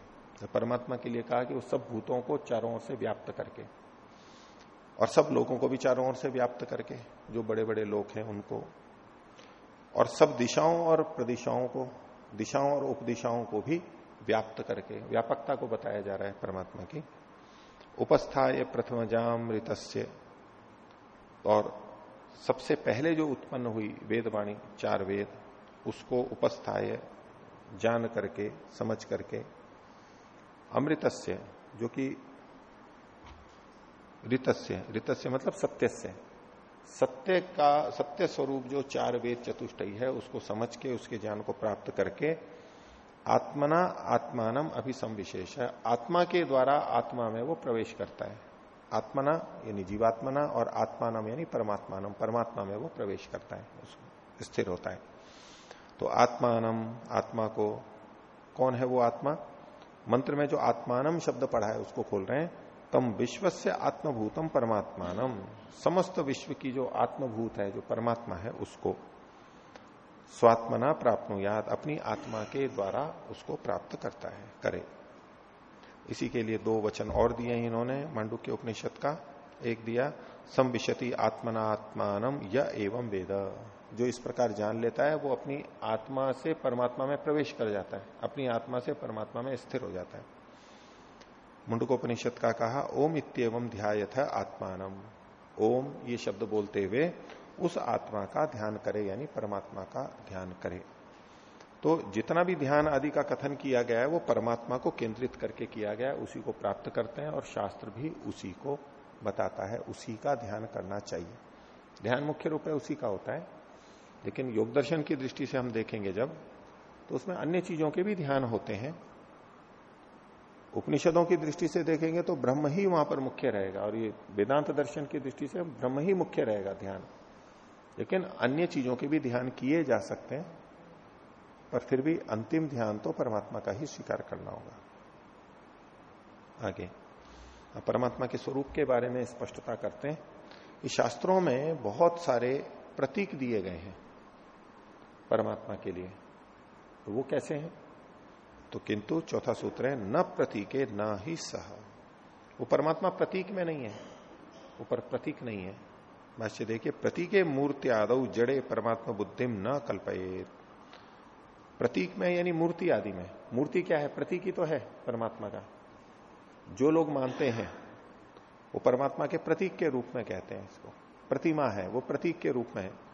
तो परमात्मा के लिए कहा कि वो सब भूतों को चारों ओर से व्याप्त करके और सब लोगों को भी चारों ओर से व्याप्त करके, जो बड़े बड़े लोग हैं उनको, और सब दिशाओं और प्रदिशाओं को, दिशाओं और उपदिशाओं को भी व्याप्त करके, व्यापकता को बताया जा रहा है परमात्मा की, उपस्थाय प्रथम जाम ऋतस्य और सबसे पहले जो उत्पन्न हुई वेदवाणी, चार वेद, उसको उपस्थाय जान करके, समझ करके अमृतस्य, जो कि ऋतस्य ऋतस्य मतलब सत्यस्य। सत्य का, सत्य स्वरूप जो चार वेद चतुष्टयी है, उसको समझ के, उसके ज्ञान को प्राप्त करके आत्मना, आत्मानम अभिसंविशेष है। आत्मा के द्वारा आत्मा में वो प्रवेश करता है। आत्मना, यानी जीवात्मना, और आत्मानम, यानी परमात्मानम, परमात्मा में वो प्रवेश करता है उसको स्थिर होता है। तो आत्मानम, आत्मा को, कौन है वो आत्मा? मंत्र में जो आत्मानम शब्द पढ़ा है, उसको खोल रहे हैं। तम विश्व से आत्मभूतम परमात्मानम। समस्त विश्व की जो आत्मभूत है, जो परमात्मा है, उसको स्वात्मना प्राप्त याद, अपनी आत्मा के द्वारा उसको प्राप्त करता है, करे। इसी के लिए दो वचन और दिए हैं इन्होंने मांडू के उपनिषद का। एक दिया, संविशति आत्मना आत्मानम या एवं वेद। जो इस प्रकार जान लेता है, वो अपनी आत्मा से परमात्मा में प्रवेश कर जाता है। अपनी आत्मा से परमात्मा में स्थिर हो जाता है। मुंडकोपनिषद का कहा, ओम इतम ध्यायथ आत्मानम ओम, ये शब्द बोलते हुए उस आत्मा का ध्यान करे, यानी परमात्मा का ध्यान करे। तो जितना भी ध्यान आदि का कथन किया गया है, वो परमात्मा को केंद्रित करके किया गया है, उसी को प्राप्त करते हैं और शास्त्र भी उसी को बताता है, उसी का ध्यान करना चाहिए। ध्यान मुख्य रूप में उसी का होता है। लेकिन योग दर्शन की दृष्टि से हम देखेंगे जब तो उसमें अन्य चीज़ों के भी ध्यान होते हैं। उपनिषदों की दृष्टि से देखेंगे तो ब्रह्म ही वहाँ पर मुख्य रहेगा, और ये वेदांत दर्शन की दृष्टि से ब्रह्म ही मुख्य रहेगा ध्यान। लेकिन अन्य चीज़ों के भी ध्यान किए जा सकते हैं, पर फिर भी अंतिम ध्यान तो परमात्मा का ही स्वीकार करना होगा। आगे परमात्मा के स्वरूप के बारे में स्पष्टता करते हैं। इस शास्त्रों में बहुत सारे प्रतीक दिए गए हैं। परमात्मा के लिए। तो वो कैसे हैं? तो किंतु चौथा सूत्र है, न प्रतीके, न ही सह। वो परमात्मा प्रतीक में नहीं है ऊपर प्रतीक नहीं है। भाष्य देखिए, प्रतीके मूर्ति आदव जड़े परमात्मा बुद्धिम न कल्पये प्रतीक में यानी मूर्ति आदि में। मूर्ति क्या है? प्रतीक ही तो है परमात्मा का। जो लोग मानते हैं, वो परमात्मा के प्रतीक के रूप में कहते हैं इसको। प्रतिमा है, वो प्रतीक के रूप में है।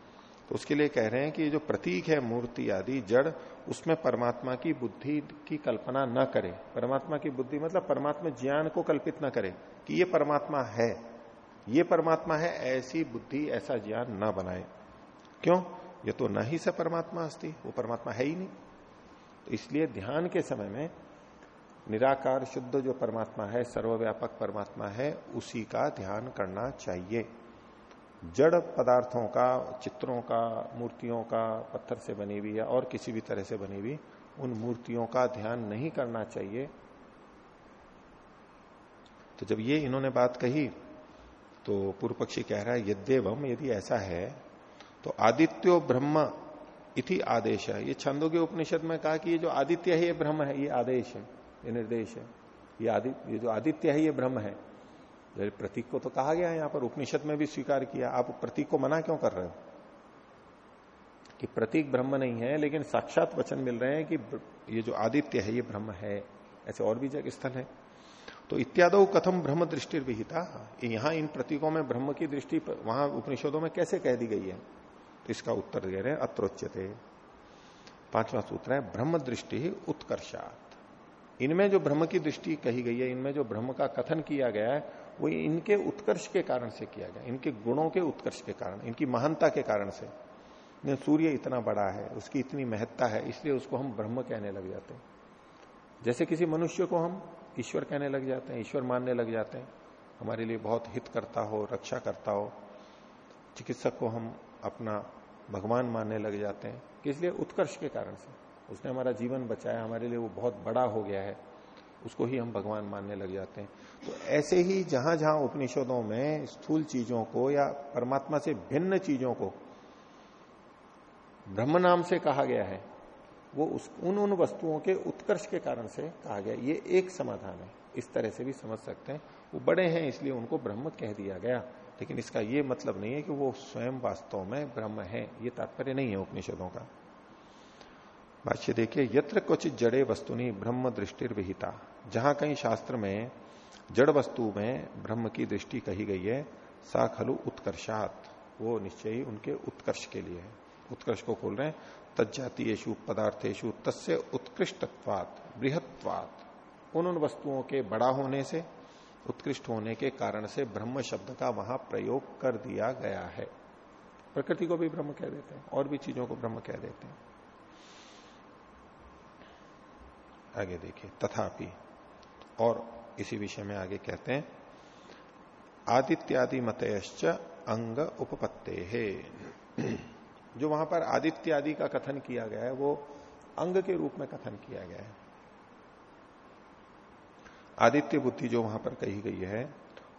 तो उसके लिए कह रहे हैं कि जो प्रतीक है मूर्ति आदि, जड़, उसमें परमात्मा की बुद्धि की कल्पना न करे। परमात्मा की बुद्धि मतलब परमात्मा ज्ञान को कल्पित न करे कि ये परमात्मा है। ये परमात्मा है, ऐसी बुद्धि, ऐसा ज्ञान न बनाए। क्यों? ये तो न ही से परमात्मा अस्ति, वो परमात्मा है ही नहीं। तो इसलिए ध्यान के समय में निराकार, शुद्ध जो परमात्मा है, सर्वव्यापक परमात्मा है, उसी का ध्यान करना चाहिए। जड़ पदार्थों का, चित्रों का, मूर्तियों का पत्थर से बनी हुई या और किसी भी तरह से बनी हुई, उन मूर्तियों का ध्यान नहीं करना चाहिए। तो जब ये इन्होंने बात कही तो पूर्व पक्षी कह रहा है यद्यवम यदि ऐसा है तो आदित्यो ब्रह्म इति आदेश है। ये छंदों के उपनिषद में कहा कि ये जो आदित्य है, ये ब्रह्म है, ये आदेश है, ये निर्देश है। ये आदित्य ये जो आदित्य है, ये ब्रह्म है। प्रतीक को तो कहा गया है यहाँ पर, उपनिषद में भी स्वीकार किया। आप प्रतीक को मना क्यों कर रहे हो? कि प्रतीक ब्रह्म नहीं है, लेकिन साक्षात वचन मिल रहे हैं कि ये जो आदित्य है, ये ब्रह्म है। ऐसे और भी जगह स्थल है। तो इत्यादो कथम ब्रह्म दृष्टि विहिता। यहाँ इन प्रतीकों में ब्रह्म की दृष्टि वहाँ उपनिषदों में कैसे कह दी गई है? तो इसका उत्तर दे रहे हैं अत्रोच्यते। पांचवा सूत्र है, ब्रह्म दृष्टि उत्कर्षात। इनमें जो ब्रह्म की दृष्टि कही गई है, इनमें जो ब्रह्म का कथन किया गया है वो इनके उत्कर्ष के कारण से किया गया, इनके गुणों के उत्कर्ष के कारण, इनकी महानता के कारण से। सूर्य इतना बड़ा है, उसकी इतनी महत्ता है, इसलिए उसको हम ब्रह्म कहने लग जाते हैं। जैसे किसी मनुष्य को हम ईश्वर कहने लग जाते हैं, ईश्वर मानने लग जाते हैं, हमारे लिए बहुत हित करता हो रक्षा करता हो, चिकित्सक को हम अपना भगवान मानने लग जाते हैं इसलिए उत्कर्ष के कारण से। उसने हमारा जीवन बचाया, हमारे लिए वो बहुत बड़ा हो गया है। उसको ही हम भगवान मानने लग जाते हैं। तो ऐसे ही जहाँ जहाँ उपनिषदों में स्थूल चीज़ों को या परमात्मा से भिन्न चीज़ों को ब्रह्म नाम से कहा गया है, वो उस, उन उन वस्तुओं के उत्कर्ष के कारण से कहा गया। ये एक समाधान है। इस तरह से भी समझ सकते हैं। वो बड़े हैं, इसलिए उनको ब्रह्म कह दिया गया। लेकिन इसका ये मतलब नहीं है कि वो स्वयं वास्तव में ब्रह्म है। ये तात्पर्य नहीं है उपनिषदों का। भाष्य देखिए, यत्र क्वचित जड़े वस्तुनि ब्रह्म दृष्टि विहिता जहाँ कहीं शास्त्र में जड़ वस्तु में ब्रह्म की दृष्टि कही गई है, सा खलु उत्कर्षात। वो निश्चय ही उनके उत्कर्ष के लिए है। उत्कर्ष को खोल रहे हैं तजातीयु पदार्थेशु तस्य उत्कृष्टत्वात, बृहत्वात। उन उन वस्तुओं के बड़ा होने से, उत्कृष्ट होने के कारण से ब्रह्म शब्द का वहाँ प्रयोग कर दिया गया है। प्रकृति को भी ब्रह्म कह देते हैं, और भी चीज़ों को ब्रह्म कह देते हैं। आगे देखिए, तथापि। और इसी विषय में आगे कहते हैं आदित्यादि मतयश्च अंग उपपत्ते। है जो वहाँ पर आदित्य आदि का कथन किया गया है, वो अंग के रूप में कथन किया गया है। आदित्य बुद्धि जो वहाँ पर कही गई है,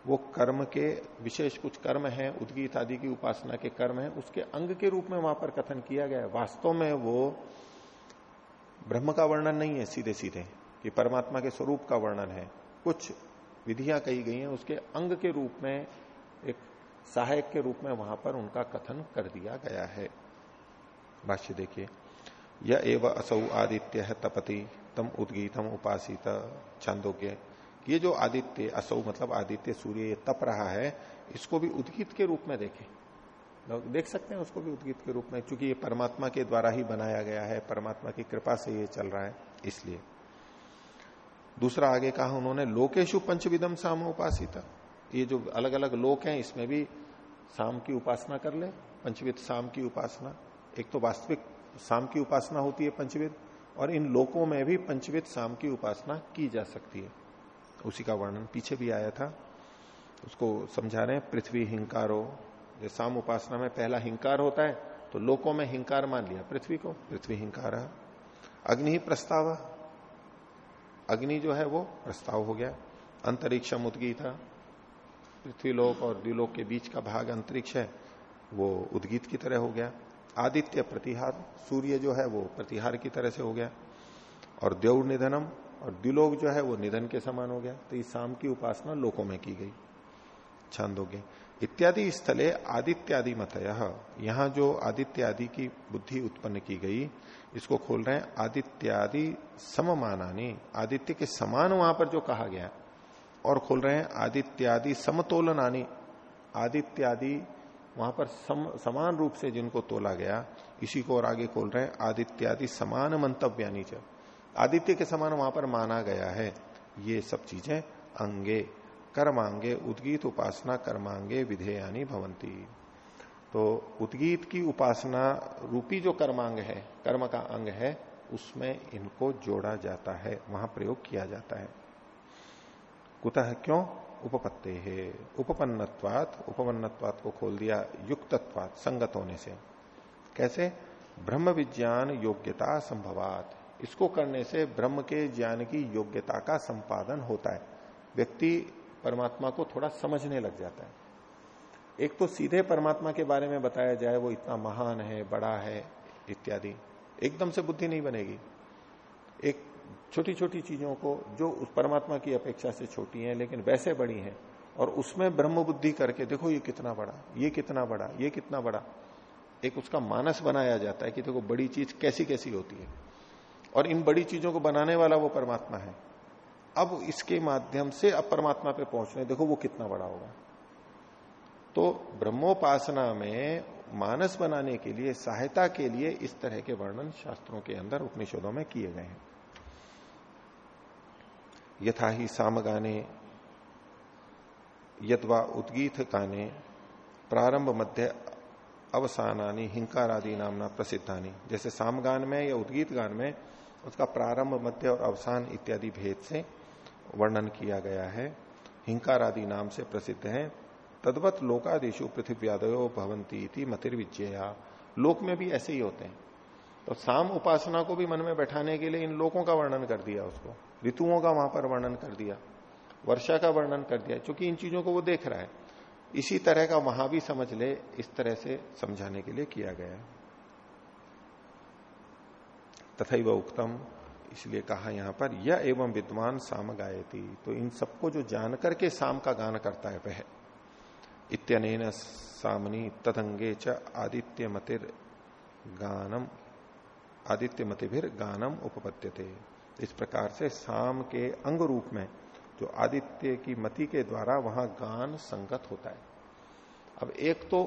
वो कर्म के विशेष कुछ कर्म है, उद्गीत आदि की उपासना के कर्म है, उसके अंग के रूप में वहाँ पर कथन किया गया है। वास्तव में वो ब्रह्म का वर्णन नहीं है सीधे सीधे कि परमात्मा के स्वरूप का वर्णन है। कुछ विधियाँ कही गई हैं, उसके अंग के रूप में, एक सहायक के रूप में वहाँ पर उनका कथन कर दिया गया है। भाष्य देखिए यह एव असौ आदित्य है तपति, तम उदगीतम उपासित छंदोग्य। ये जो आदित्य, असौ मतलब आदित्य, सूर्य, ये तप रहा है, इसको भी उदगीत के रूप में देखें। देख सकते हैं उसको भी उद्गीत के रूप में, क्योंकि ये परमात्मा के द्वारा ही बनाया गया है, परमात्मा की कृपा से ये चल रहा है, इसलिए। दूसरा, आगे कहा उन्होंने लोकेशु पंचविदम साम उपासित। ये जो अलग अलग लोक हैं, इसमें भी शाम की उपासना कर ले, पंचविद शाम की उपासना। एक तो वास्तविक शाम की उपासना होती है पंचविद, और इन लोकों में भी पंचविद शाम की उपासना की जा सकती है। उसी का वर्णन पीछे भी आया था, उसको समझा रहे हैं, पृथ्वी हिंकारो शाम उपासना में पहला हिंकार होता है तो लोकों में हिंकार मान लिया। पृथ्वी को, पृथ्वी हिंकार अग्नि ही प्रस्ताव अग्नि जो है वो प्रस्ताव हो गया। अंतरिक्षम उदगी था पृथ्वी लोक और द्विलोक के बीच का भाग अंतरिक्ष है, वो उद्गीत की तरह हो गया। आदित्य प्रतिहार, सूर्य जो है वो प्रतिहार की तरह से हो गया। और देव निधनम, और द्विलोक जो है वो निधन के समान हो गया। तो इस शाम की उपासना लोकों में की गई। छंदोगे। इत्यादि स्थले आदित्यादि मत यहाँ जो आदित्यादि की बुद्धि उत्पन्न की गई इसको खोल रहे हैं आदित्यादि सममानानी। आदित्य के समान वहाँ पर जो कहा गया और खोल रहे हैं आदित्यादि समतोलनानी। आदित्यादि वहाँ पर सम, समान रूप से जिनको तोला गया इसी को और आगे खोल रहे हैं आदित्यादि समान मंतव्यानी च। आदित्य के समान वहाँ पर माना गया है। ये सब चीज़ें अंगे। कर्मांगे उद्गीत उपासना कर्मांगे विधेयानी भवंती तो उद्गीत की उपासना रूपी जो कर्मांग है, कर्म का अंग है, उसमें इनको जोड़ा जाता है, वहाँ प्रयोग किया जाता है। कुतः क्यों? उपपत्ति है। उपपन्नत्वात उपपन्नत्वात को खोल दिया युक्तत्वात, संगत होने से। कैसे? ब्रह्म विज्ञान योग्यता संभवात। इसको करने से ब्रह्म के ज्ञान की योग्यता का संपादन होता है। व्यक्ति परमात्मा को थोड़ा समझने लग जाता है। एक तो सीधे परमात्मा के बारे में बताया जाए, वो इतना महान है, बड़ा है, इत्यादि। एकदम से बुद्धि नहीं बनेगी। एक छोटी छोटी चीज़ों को, जो उस परमात्मा की अपेक्षा से छोटी है, लेकिन वैसे बड़ी है, और उसमें ब्रह्म बुद्धि करके, देखो ये कितना बड़ा, ये कितना बड़ा, ये कितना बड़ा। एक उसका मानस बनाया जाता है कि देखो बड़ी चीज़ कैसी कैसी होती है। और इन बड़ी चीज़ों को बनाने वाला वो परमात्मा है। अब इसके माध्यम से अब परमात्मा पे पहुँचने देखो वो कितना बड़ा होगा। तो ब्रह्मोपासना में मानस बनाने के लिए, सहायता के लिए इस तरह के वर्णन शास्त्रों के अंदर उपनिषदों में किए गए हैं। यथा ही सामगाने यदवा उद्गीत गाने प्रारंभ मध्य अवसानानी हिंकार आदि नामना प्रसिद्धानी। जैसे सामगान में या उद्गीत गान में, उसका प्रारंभ, मध्य और अवसान इत्यादि भेद से वर्णन किया गया है। हिंकार आदि नाम से प्रसिद्ध है। तद्वत लोकादिशु पृथ्व्यादयो भवंती थी मतिर्विजया लोक में भी ऐसे ही होते हैं। तो साम उपासना को भी मन में बैठाने के लिए इन लोकों का वर्णन कर दिया उसको। ऋतुओं का वहाँ पर वर्णन कर दिया। वर्षा का वर्णन कर दिया। क्योंकि इन चीज़ों को वो देख रहा है। इसी तरह का वहाँ भी समझ ले, इस तरह से समझाने के लिए किया गया तथा वह उत्तम इसलिए कहा यहाँ पर यह एवं विद्वान साम गायती। तो इन सबको जो जान करके साम का गान करता है वह। इत्यन सामनी तदंगे च आदित्य मतिर गानम आदित्य मतिभिर गानम उपपद्य इस प्रकार से शाम के अंग रूप में, जो आदित्य की मति के द्वारा वहाँ गान संगत होता है। अब एक तो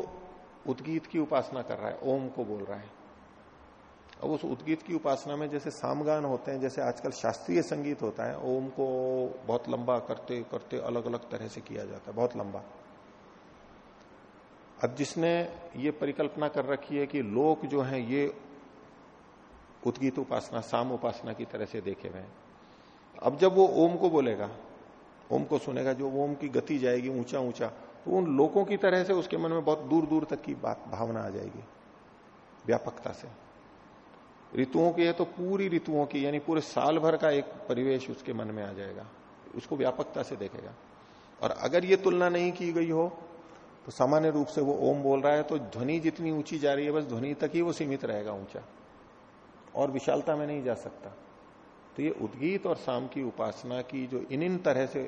उद्गीत की उपासना कर रहा है, ओम को बोल रहा है। अब उस उद्गीत की उपासना में जैसे सामगान होते हैं, जैसे आजकल शास्त्रीय संगीत होता है, ओम को बहुत लंबा करते करते अलग अलग तरह से किया जाता है, बहुत लंबा। अब जिसने ये परिकल्पना कर रखी है कि लोक जो है, ये उद्गीत उपासना, साम उपासना की तरह से देखे हुए अब जब वो ओम को बोलेगा, ओम को सुनेगा, जो ओम की गति जाएगी ऊँचा ऊँचा तो उन लोगों की तरह से उसके मन में बहुत दूर दूर तक की बात, भावना आ जाएगी, व्यापकता से। ऋतुओं की है तो पूरी ऋतुओं की, यानी पूरे साल भर का एक परिवेश उसके मन में आ जाएगा। उसको व्यापकता से देखेगा। और अगर ये तुलना नहीं की गई हो तो सामान्य रूप से वो ओम बोल रहा है तो ध्वनि जितनी ऊँची जा रही है, बस ध्वनि तक ही वो सीमित रहेगा ऊँचा। और विशालता में नहीं जा सकता। तो ये उद्गीत और शाम की उपासना की जो इन इन तरह से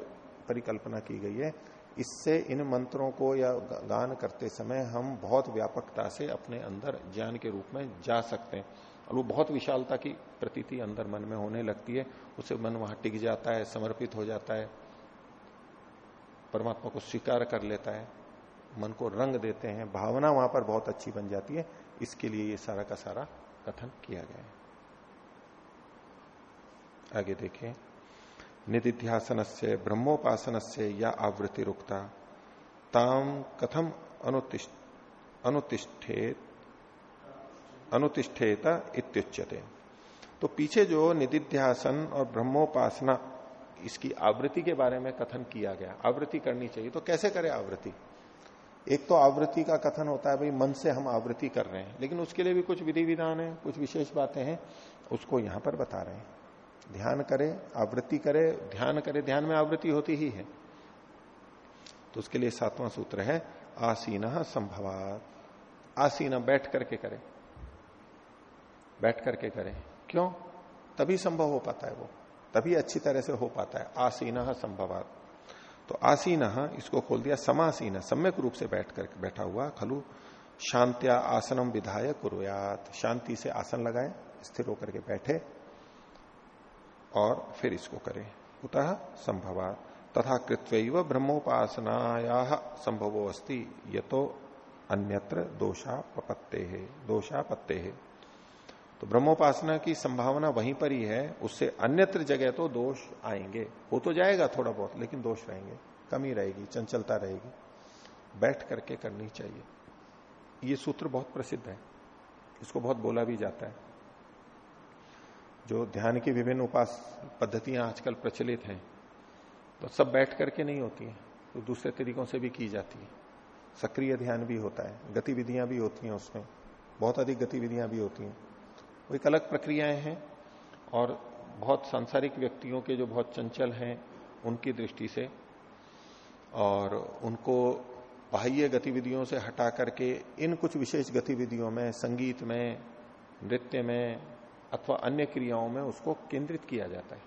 परिकल्पना की गई है, इससे इन मंत्रों को या गान करते समय हम बहुत व्यापकता से अपने अंदर ज्ञान के रूप में जा सकते हैं। और वो बहुत विशालता की प्रतीति अंदर मन में होने लगती है। उससे मन वहाँ टिक जाता है, समर्पित हो जाता है। परमात्मा को स्वीकार कर लेता है। मन को रंग देते हैं। भावना वहाँ पर बहुत अच्छी बन जाती है। इसके लिए ये सारा का सारा कथन किया गया है। आगे देखें। निधिध्यासन से ब्रह्मोपासन से या आवृत्ति रुकता ताम कथम अनुतिष्ठेत अनुतिष्ठेत इत्युच्यते। तो पीछे जो निधिध्यासन और ब्रह्मोपासना, इसकी आवृत्ति के बारे में कथन किया गया। आवृत्ति करनी चाहिए तो कैसे करें आवृत्ति? एक तो आवृत्ति का कथन होता है, भाई, मन से हम आवृत्ति कर रहे हैं, लेकिन उसके लिए भी कुछ विधि विधान है, कुछ विशेष बातें हैं, उसको यहाँ पर बता रहे हैं। ध्यान करे, आवृत्ति करे, ध्यान करे, ध्यान में आवृत्ति होती ही है। तो उसके लिए सातवां सूत्र है, आसीन संभवात। आसीन बैठ करके करे। बैठ करके करें। क्यों? तभी संभव हो पाता है वो। तभी अच्छी तरह से हो पाता है। आसीन संभवात। तो आसीन, इसको खोल दिया, समासीन, सम्यक रूप से बैठ कर बैठा हुआ, खलु, शांत्या आसनम विधाय कुरुयात। शांति से आसन लगाए, स्थिर होकर के बैठे, और फिर इसको करें। उतः संभवा तथा कृत्व ब्रह्मोपासनाया संभवो अस्ति ये तो अन्यत्र दोषा पपत्ते है दोषा पत्ते है तो ब्रह्मोपासना की संभावना वहीं पर ही है, उससे अन्यत्र जगह तो दोष आएँगे। वो तो जाएगा थोड़ा बहुत, लेकिन दोष रहेंगे। कमी रहेगी, चंचलता रहेगी। बैठ करके करनी चाहिए। ये सूत्र बहुत प्रसिद्ध है। इसको बहुत बोला भी जाता है। जो ध्यान की विभिन्न उपास पद्धतियाँ आजकल प्रचलित हैं तो सब बैठ करके नहीं होती है तो दूसरे तरीकों से भी की जाती है। सक्रिय ध्यान भी होता है, गतिविधियाँ भी होती हैं उसमें, बहुत अधिक गतिविधियाँ भी होती हैं। वो एक अलग प्रक्रियाएँ हैं और बहुत सांसारिक व्यक्तियों के जो बहुत चंचल हैं, उनकी दृष्टि से और उनको बाह्य गतिविधियों से हटा करके इन कुछ विशेष गतिविधियों में, संगीत में, नृत्य में अथवा अन्य क्रियाओं में उसको केंद्रित किया जाता है।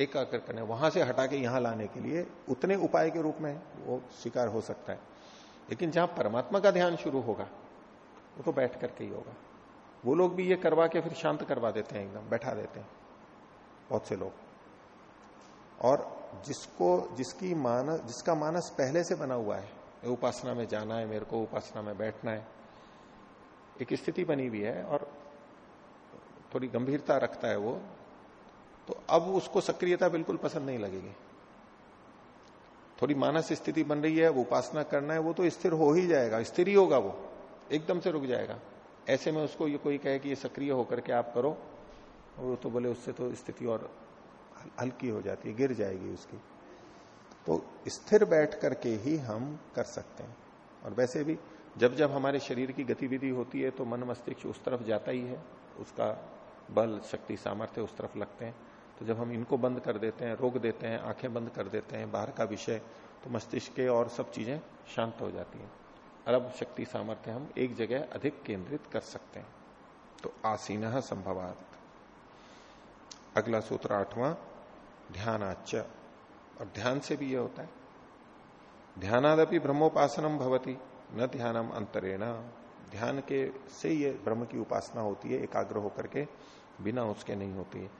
एकाग्र करने, वहाँ से हटा के यहाँ लाने के लिए उतने उपाय के रूप में वो स्वीकार हो सकता है। लेकिन जहाँ परमात्मा का ध्यान शुरू होगा, वो तो बैठ करके ही होगा। वो लोग भी ये करवा के फिर शांत करवा देते हैं एकदम, बैठा देते हैं, बहुत से लोग। और जिसको, जिसकी मानस जिसका मानस पहले से बना हुआ है उपासना में जाना है, मेरे को उपासना में बैठना है। एक स्थिति बनी हुई है और थोड़ी गंभीरता रखता है वो तो अब उसको सक्रियता बिल्कुल पसंद नहीं लगेगी। थोड़ी मानस स्थिति बन रही है, वो उपासना करना है, वो तो स्थिर हो ही जाएगा, स्थिर ही होगा वो, एकदम से रुक जाएगा। ऐसे में उसको ये कोई कहे कि ये सक्रिय होकर के आप करो वो तो बोले उससे तो स्थिति और हल्की हो जाती है, गिर जाएगी उसकी। तो स्थिर बैठ करके ही हम कर सकते हैं। और वैसे भी जब जब हमारे शरीर की गतिविधि होती है तो मन मस्तिष्क उस तरफ़ जाता ही है, उसका बल, शक्ति, सामर्थ्य उस तरफ़ लगते हैं। तो जब हम इनको बंद कर देते हैं, रोक देते हैं, आँखें बंद कर देते हैं, बाहर का विषय तो मस्तिष्क के और सब चीज़ें शांत हो जाती हैं। अरब शक्ति सामर्थ्य हम एक जगह अधिक केंद्रित कर सकते हैं। तो आसीन संभवात। अगला सूत्र आठवां ध्यानाच और ध्यान से भी यह होता है। ध्यानादपि ब्रह्मोपासनम भवती, न ध्यानम अंतरेण। ध्यान के से ये ब्रह्म की उपासना होती है, एकाग्र होकर के, बिना उसके नहीं होती।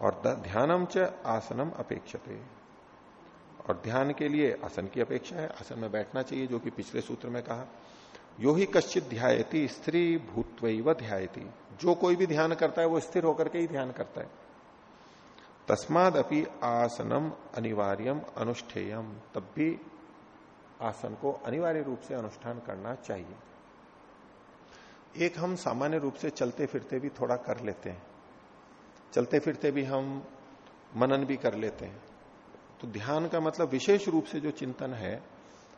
और ध्यानम च आसनम अपेक्षते। और ध्यान के लिए आसन की अपेक्षा है। आसन में बैठना चाहिए, जो कि पिछले सूत्र में कहा। यो ही कश्चित ध्यायती, स्त्री भूतव ध्यायती। जो कोई भी ध्यान करता है, वो स्थिर होकर के ही ध्यान करता है। तस्माद अपनी आसनम अनिवार्यम अनुष्ठेयम। तब भी आसन को अनिवार्य रूप से अनुष्ठान करना चाहिए। एक हम सामान्य रूप से चलते फिरते भी थोड़ा कर लेते हैं। चलते फिरते भी हम मनन भी कर लेते हैं। तो ध्यान का मतलब विशेष रूप से जो चिंतन है,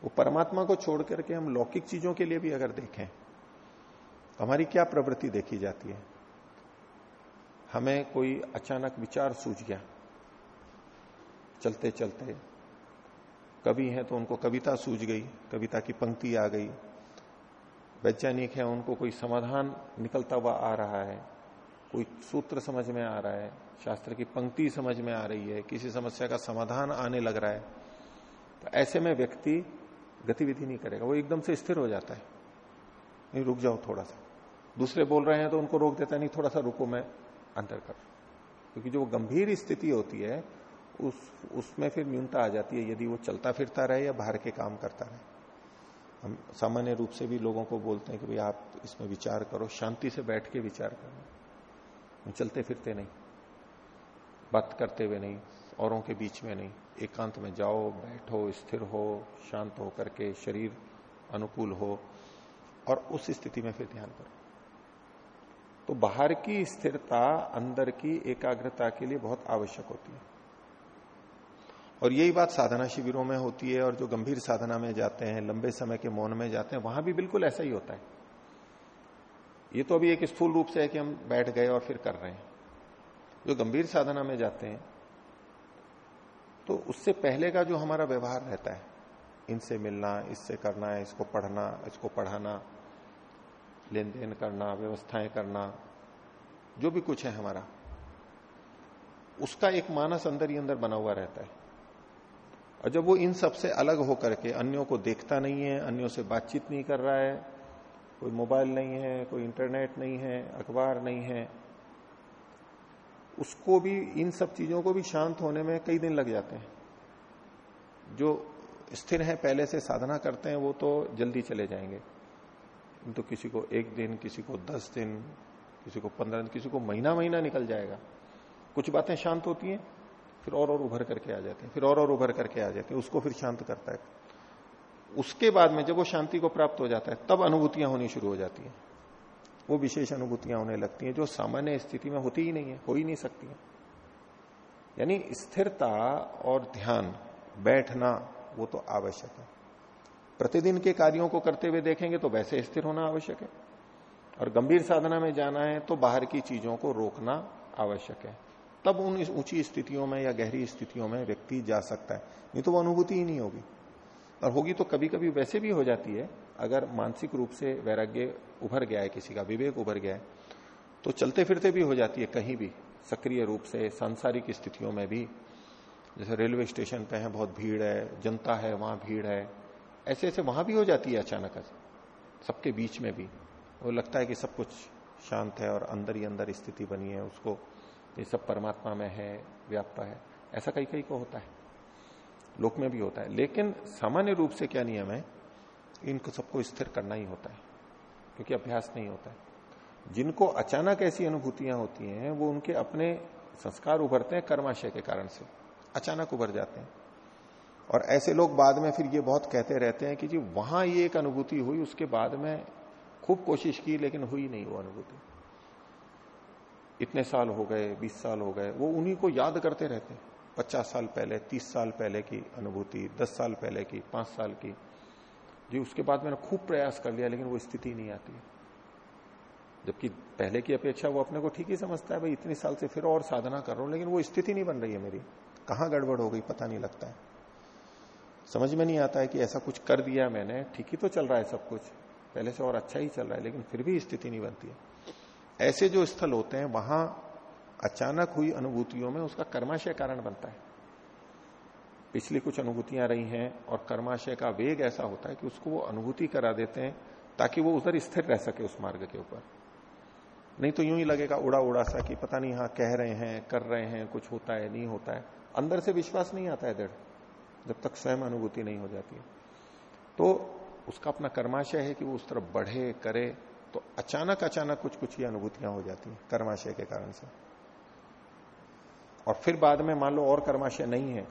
वो परमात्मा को छोड़ करके हम लौकिक चीज़ों के लिए भी अगर देखें तो हमारी क्या प्रवृत्ति देखी जाती है? हमें कोई अचानक विचार सूझ गया, चलते चलते, कवि हैं तो उनको कविता सूझ गई, कविता की पंक्ति आ गई, वैज्ञानिक है उनको कोई समाधान निकलता हुआ आ रहा है कोई सूत्र समझ में आ रहा है, शास्त्र की पंक्ति समझ में आ रही है, किसी समस्या का समाधान आने लग रहा है तो ऐसे में व्यक्ति गतिविधि नहीं करेगा, वो एकदम से स्थिर हो जाता है। नहीं, रुक जाओ थोड़ा सा। दूसरे बोल रहे हैं तो उनको रोक देता है, नहीं, थोड़ा सा रुको, मैं अंतर कर। क्योंकि जो गंभीर स्थिति होती है, उस, उसमें फिर न्यूनता आ जाती है, यदि वो चलता फिरता रहे या बाहर के काम करता रहे। हम सामान्य रूप से भी लोगों को बोलते हैं कि भाई आप इसमें विचार करो, शांति से बैठ के विचार करो। चलते फिरते नहीं। बात करते हुए नहीं, औरों के बीच में नहीं। एकांत में जाओ, बैठो, स्थिर हो, शांत हो करके शरीर अनुकूल हो और उस स्थिति में फिर ध्यान करो। तो बाहर की स्थिरता अंदर की एकाग्रता के लिए बहुत आवश्यक होती है। और यही बात साधना शिविरों में होती है और जो गंभीर साधना में जाते हैं, लंबे समय के मौन में जाते हैं, वहाँ भी बिल्कुल ऐसा ही होता है। ये तो अभी एक स्थूल रूप से है कि हम बैठ गए और फिर कर रहे हैं। जो गंभीर साधना में जाते हैं तो उससे पहले का जो हमारा व्यवहार रहता है, इनसे मिलना, इससे करना, इसको पढ़ना, इसको पढ़ाना लेन देन करना, व्यवस्थाएँ करना, जो भी कुछ है हमारा, उसका एक मानस अंदर ही अंदर बना हुआ रहता है। और जब वो इन सबसे अलग होकर के अन्यों को देखता नहीं है, अन्यों से बातचीत नहीं कर रहा है कोई मोबाइल नहीं है, कोई इंटरनेट नहीं है, अखबार नहीं है। उसको भी, इन सब चीज़ों को भी शांत होने में कई दिन लग जाते हैं। जो स्थिर है, पहले से साधना करते हैं, वो तो जल्दी चले जाएँगे। तो किसी को एक दिन, किसी को दस दिन, किसी को पंद्रह दिन, किसी को महीना महीना निकल जाएगा। कुछ बातें शांत होती हैं, फिर और और उभर करके आ जाते हैं, फिर और और उभर करके आ जाते हैं, उसको फिर शांत करता है। उसके बाद में जब वो शांति को प्राप्त हो जाता है, तब अनुभूतियाँ होनी शुरू हो जाती है। वो विशेष अनुभूतियाँ होने लगती हैं, जो सामान्य स्थिति में होती ही नहीं है, हो ही नहीं सकती है। यानी स्थिरता और ध्यान, बैठना, वो तो आवश्यक है। प्रतिदिन के कार्यों को करते हुए देखेंगे तो वैसे स्थिर होना आवश्यक है। और गंभीर साधना में जाना है तो बाहर की चीज़ों को रोकना आवश्यक है। तब उन ऊँची स्थितियों में या गहरी स्थितियों में व्यक्ति जा सकता है। नहीं तो वो अनुभूति ही नहीं होगी। और होगी तो कभी कभी वैसे भी हो जाती है, अगर मानसिक रूप से वैराग्य उभर गया है, किसी का विवेक उभर गया है तो चलते फिरते भी हो जाती है कहीं भी, सक्रिय रूप से सांसारिक स्थितियों में भी। जैसे रेलवे स्टेशन पे है, बहुत भीड़ है, जनता है, वहाँ भीड़ है ऐसे ऐसे वहाँ भी हो जाती है अचानक सबके बीच में भी। वो लगता है कि सब कुछ शांत है और अंदर ही अंदर स्थिति बनी है, उसको, ये सब परमात्मा में है, व्याप्त है, ऐसा कई कई को होता है। लोक में भी होता है। लेकिन सामान्य रूप से क्या नियम है? इनको सबको स्थिर करना ही होता है, क्योंकि अभ्यास नहीं होता है। जिनको अचानक ऐसी अनुभूतियाँ होती हैं, वो उनके अपने संस्कार उभरते हैं कर्माशय के कारण से। अचानक उभर जाते हैं। और ऐसे लोग बाद में फिर ये बहुत कहते रहते हैं कि जी, वहाँ ये एक अनुभूति हुई, उसके बाद में खूब कोशिश की, लेकिन हुई नहीं वो अनुभूति। इतने साल हो गए, बीस साल हो गए, वो उन्हीं को याद करते रहते हैं। पचास साल पहले, तीस साल पहले की अनुभूति, दस साल पहले की, पाँच साल की। जी, उसके बाद मैंने खूब प्रयास कर लिया, लेकिन वो स्थिति नहीं आती। जबकि पहले की अपेक्षा वो अपने को ठीक ही समझता है, भाई, इतनी साल से फिर और साधना कर रहा हूँ, लेकिन वो स्थिति नहीं बन रही है मेरी। कहाँ गड़बड़ हो गई, पता नहीं लगता है। समझ में नहीं आता है कि ऐसा कुछ कर दिया मैंने, ठीक ही तो चल रहा है सब कुछ। पहले से और अच्छा ही चल रहा है, लेकिन फिर भी स्थिति नहीं बनती है। ऐसे जो स्थल होते हैं, वहाँ अचानक हुई अनुभूतियों में उसका कर्माशय कारण बनता है। पिछली कुछ अनुभूतियाँ रही हैं और कर्माशय का वेग ऐसा होता है कि उसको वो अनुभूति करा देते हैं ताकि वो उधर स्थिर रह सके उस मार्ग के ऊपर। नहीं तो यूँ ही लगेगा उड़ा उड़ा सा कि पता नहीं हाँ कह रहे हैं, कर रहे हैं, कुछ होता है, नहीं होता है। अंदर से विश्वास नहीं आता है दृढ़, जब तक स्वयं अनुभूति नहीं हो जाती है। तो उसका अपना कर्माशय है कि वो उस तरफ़ बढ़े, करे तो अचानक अचानक कुछ कुछ ही अनुभूतियाँ हो जाती हैं कर्माशय के कारण से। और फिर बाद में मान लो और कर्माशय नहीं है,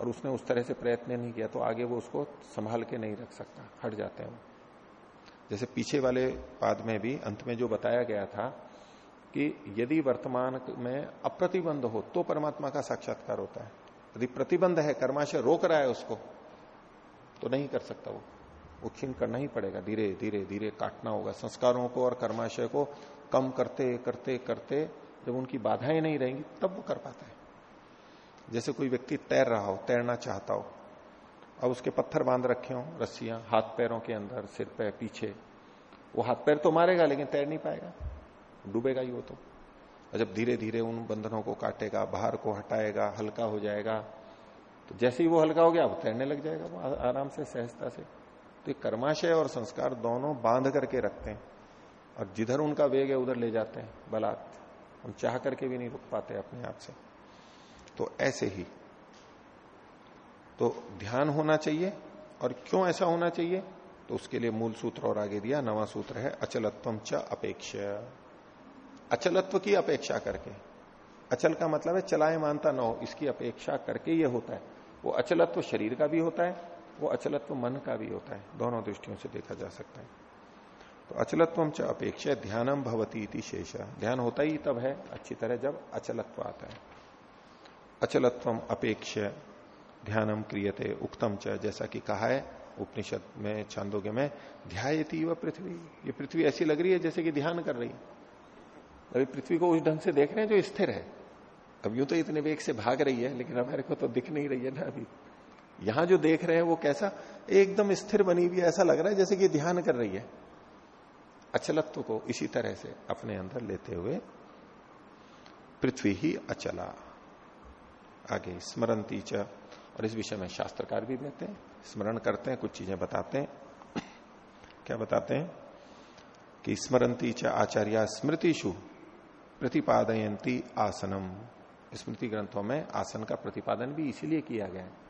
और उसने उस तरह से प्रयत्न नहीं किया तो आगे वो उसको संभाल के नहीं रख सकता, हट जाते हैं जैसे पीछे वाले पाद में भी, अंत में जो बताया गया था कि यदि वर्तमान में अप्रतिबंध हो तो परमात्मा का साक्षात्कार होता है। यदि प्रतिबंध है, कर्माशय रोक रहा है उसको तो नहीं कर सकता वो। वो क्षीण करना ही पड़ेगा, धीरे धीरे धीरे काटना होगा। संस्कारों को और कर्माशय को कम करते करते करते जब उनकी बाधाएँ नहीं रहेंगी, तब वो कर पाता है। जैसे कोई व्यक्ति तैर रहा हो, तैरना चाहता हो, अब उसके पत्थर बाँध रखे हो, रस्सियाँ, हाथ पैरों के अंदर, सिर पे, पीछे, वो हाथ पैर तो मारेगा, लेकिन तैर नहीं पाएगा। डूबेगा ही वो तो। और जब धीरे धीरे उन बंधनों को काटेगा, बाहर को हटाएगा, हल्का हो जाएगा तो जैसे ही वो हल्का हो गया, अब तैरने लग जाएगा वो आराम से, सहजता से। तो ये कर्माशय और संस्कार दोनों बाँध करके रखते हैं, और जिधर उनका वेग है, उधर ले जाते हैं, बलात्। हम चाह करके भी नहीं रुक पाते अपने आप से। तो ऐसे ही तो ध्यान होना चाहिए, और क्यों ऐसा होना चाहिए? तो उसके लिए मूल सूत्र और आगे दिया, नवा सूत्र है, अचलत्व च अपेक्ष अचलत्व की अपेक्षा करके। अचल का मतलब है चलाए मानता न हो, इसकी अपेक्षा करके ये होता है। वो अचलत्व शरीर का भी होता है, वो अचलत्व मन का भी होता है। दोनों दृष्टियों से देखा जा सकता है। तो अचलत्व च अपेक्षा ध्यानम भवती इति शेष। ध्यान होता ही तब है, अच्छी तरह जब अचलत्व आता है। अचलत्व अपेक्ष ध्यानम क्रियते उक्तम च, जैसा कि कहा है उपनिषद में, छांदोग्य में, ध्यायती व पृथ्वी। ये पृथ्वी ऐसी लग रही है जैसे कि ध्यान कर रही है। अभी पृथ्वी को उस ढंग से देख रहे हैं जो स्थिर है। अब यूँ तो इतने वेग से भाग रही है, लेकिन हमारे को तो दिख नहीं रही है ना अभी। यहाँ जो देख रहे हैं वो कैसा? एकदम स्थिर बनी हुई ऐसा लग रहा है जैसे कि ध्यान कर रही है। अचलत्व को इसी तरह से अपने अंदर लेते हुए पृथ्वी ही अचला। आगे स्मरणती च। और इस विषय में शास्त्रकार भी कहते हैं, स्मरण करते हैं, कुछ चीज़ें बताते हैं। क्या बताते हैं? कि स्मरणती च आचार्य स्मृतिशु प्रतिपादयंती आसनम। स्मृति ग्रंथों में आसन का प्रतिपादन भी इसीलिए किया गया है।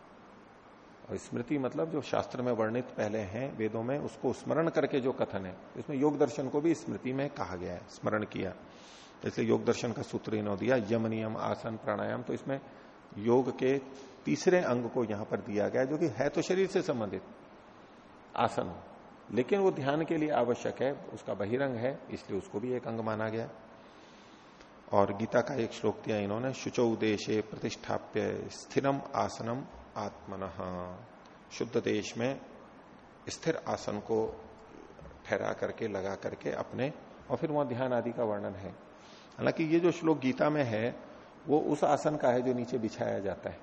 और स्मृति मतलब जो शास्त्र में वर्णित पहले हैं, वेदों में, उसको स्मरण करके जो कथन है, इसमें योग दर्शन को भी स्मृति में कहा गया है, स्मरण किया। इसलिए योग दर्शन का सूत्र इन्होंने दिया, यम नियम आसन प्राणायाम तो इसमें योग के तीसरे अंग को यहाँ पर दिया गया, जो कि है तो शरीर से संबंधित, आसन लेकिन वो ध्यान के लिए आवश्यक है, उसका बहिरंग है, इसलिए उसको भी एक अंग माना गया। और गीता का एक श्लोक दिया इन्होंने, शुचो उदेशे प्रतिष्ठाप्य स्थिरम आसनम आत्मन। शुद्ध देश में स्थिर आसन को ठहरा करके, लगा करके अपने, और फिर वहाँ ध्यान आदि का वर्णन है। हालाँकि ये जो श्लोक गीता में है, वो उस आसन का है जो नीचे बिछाया जाता है।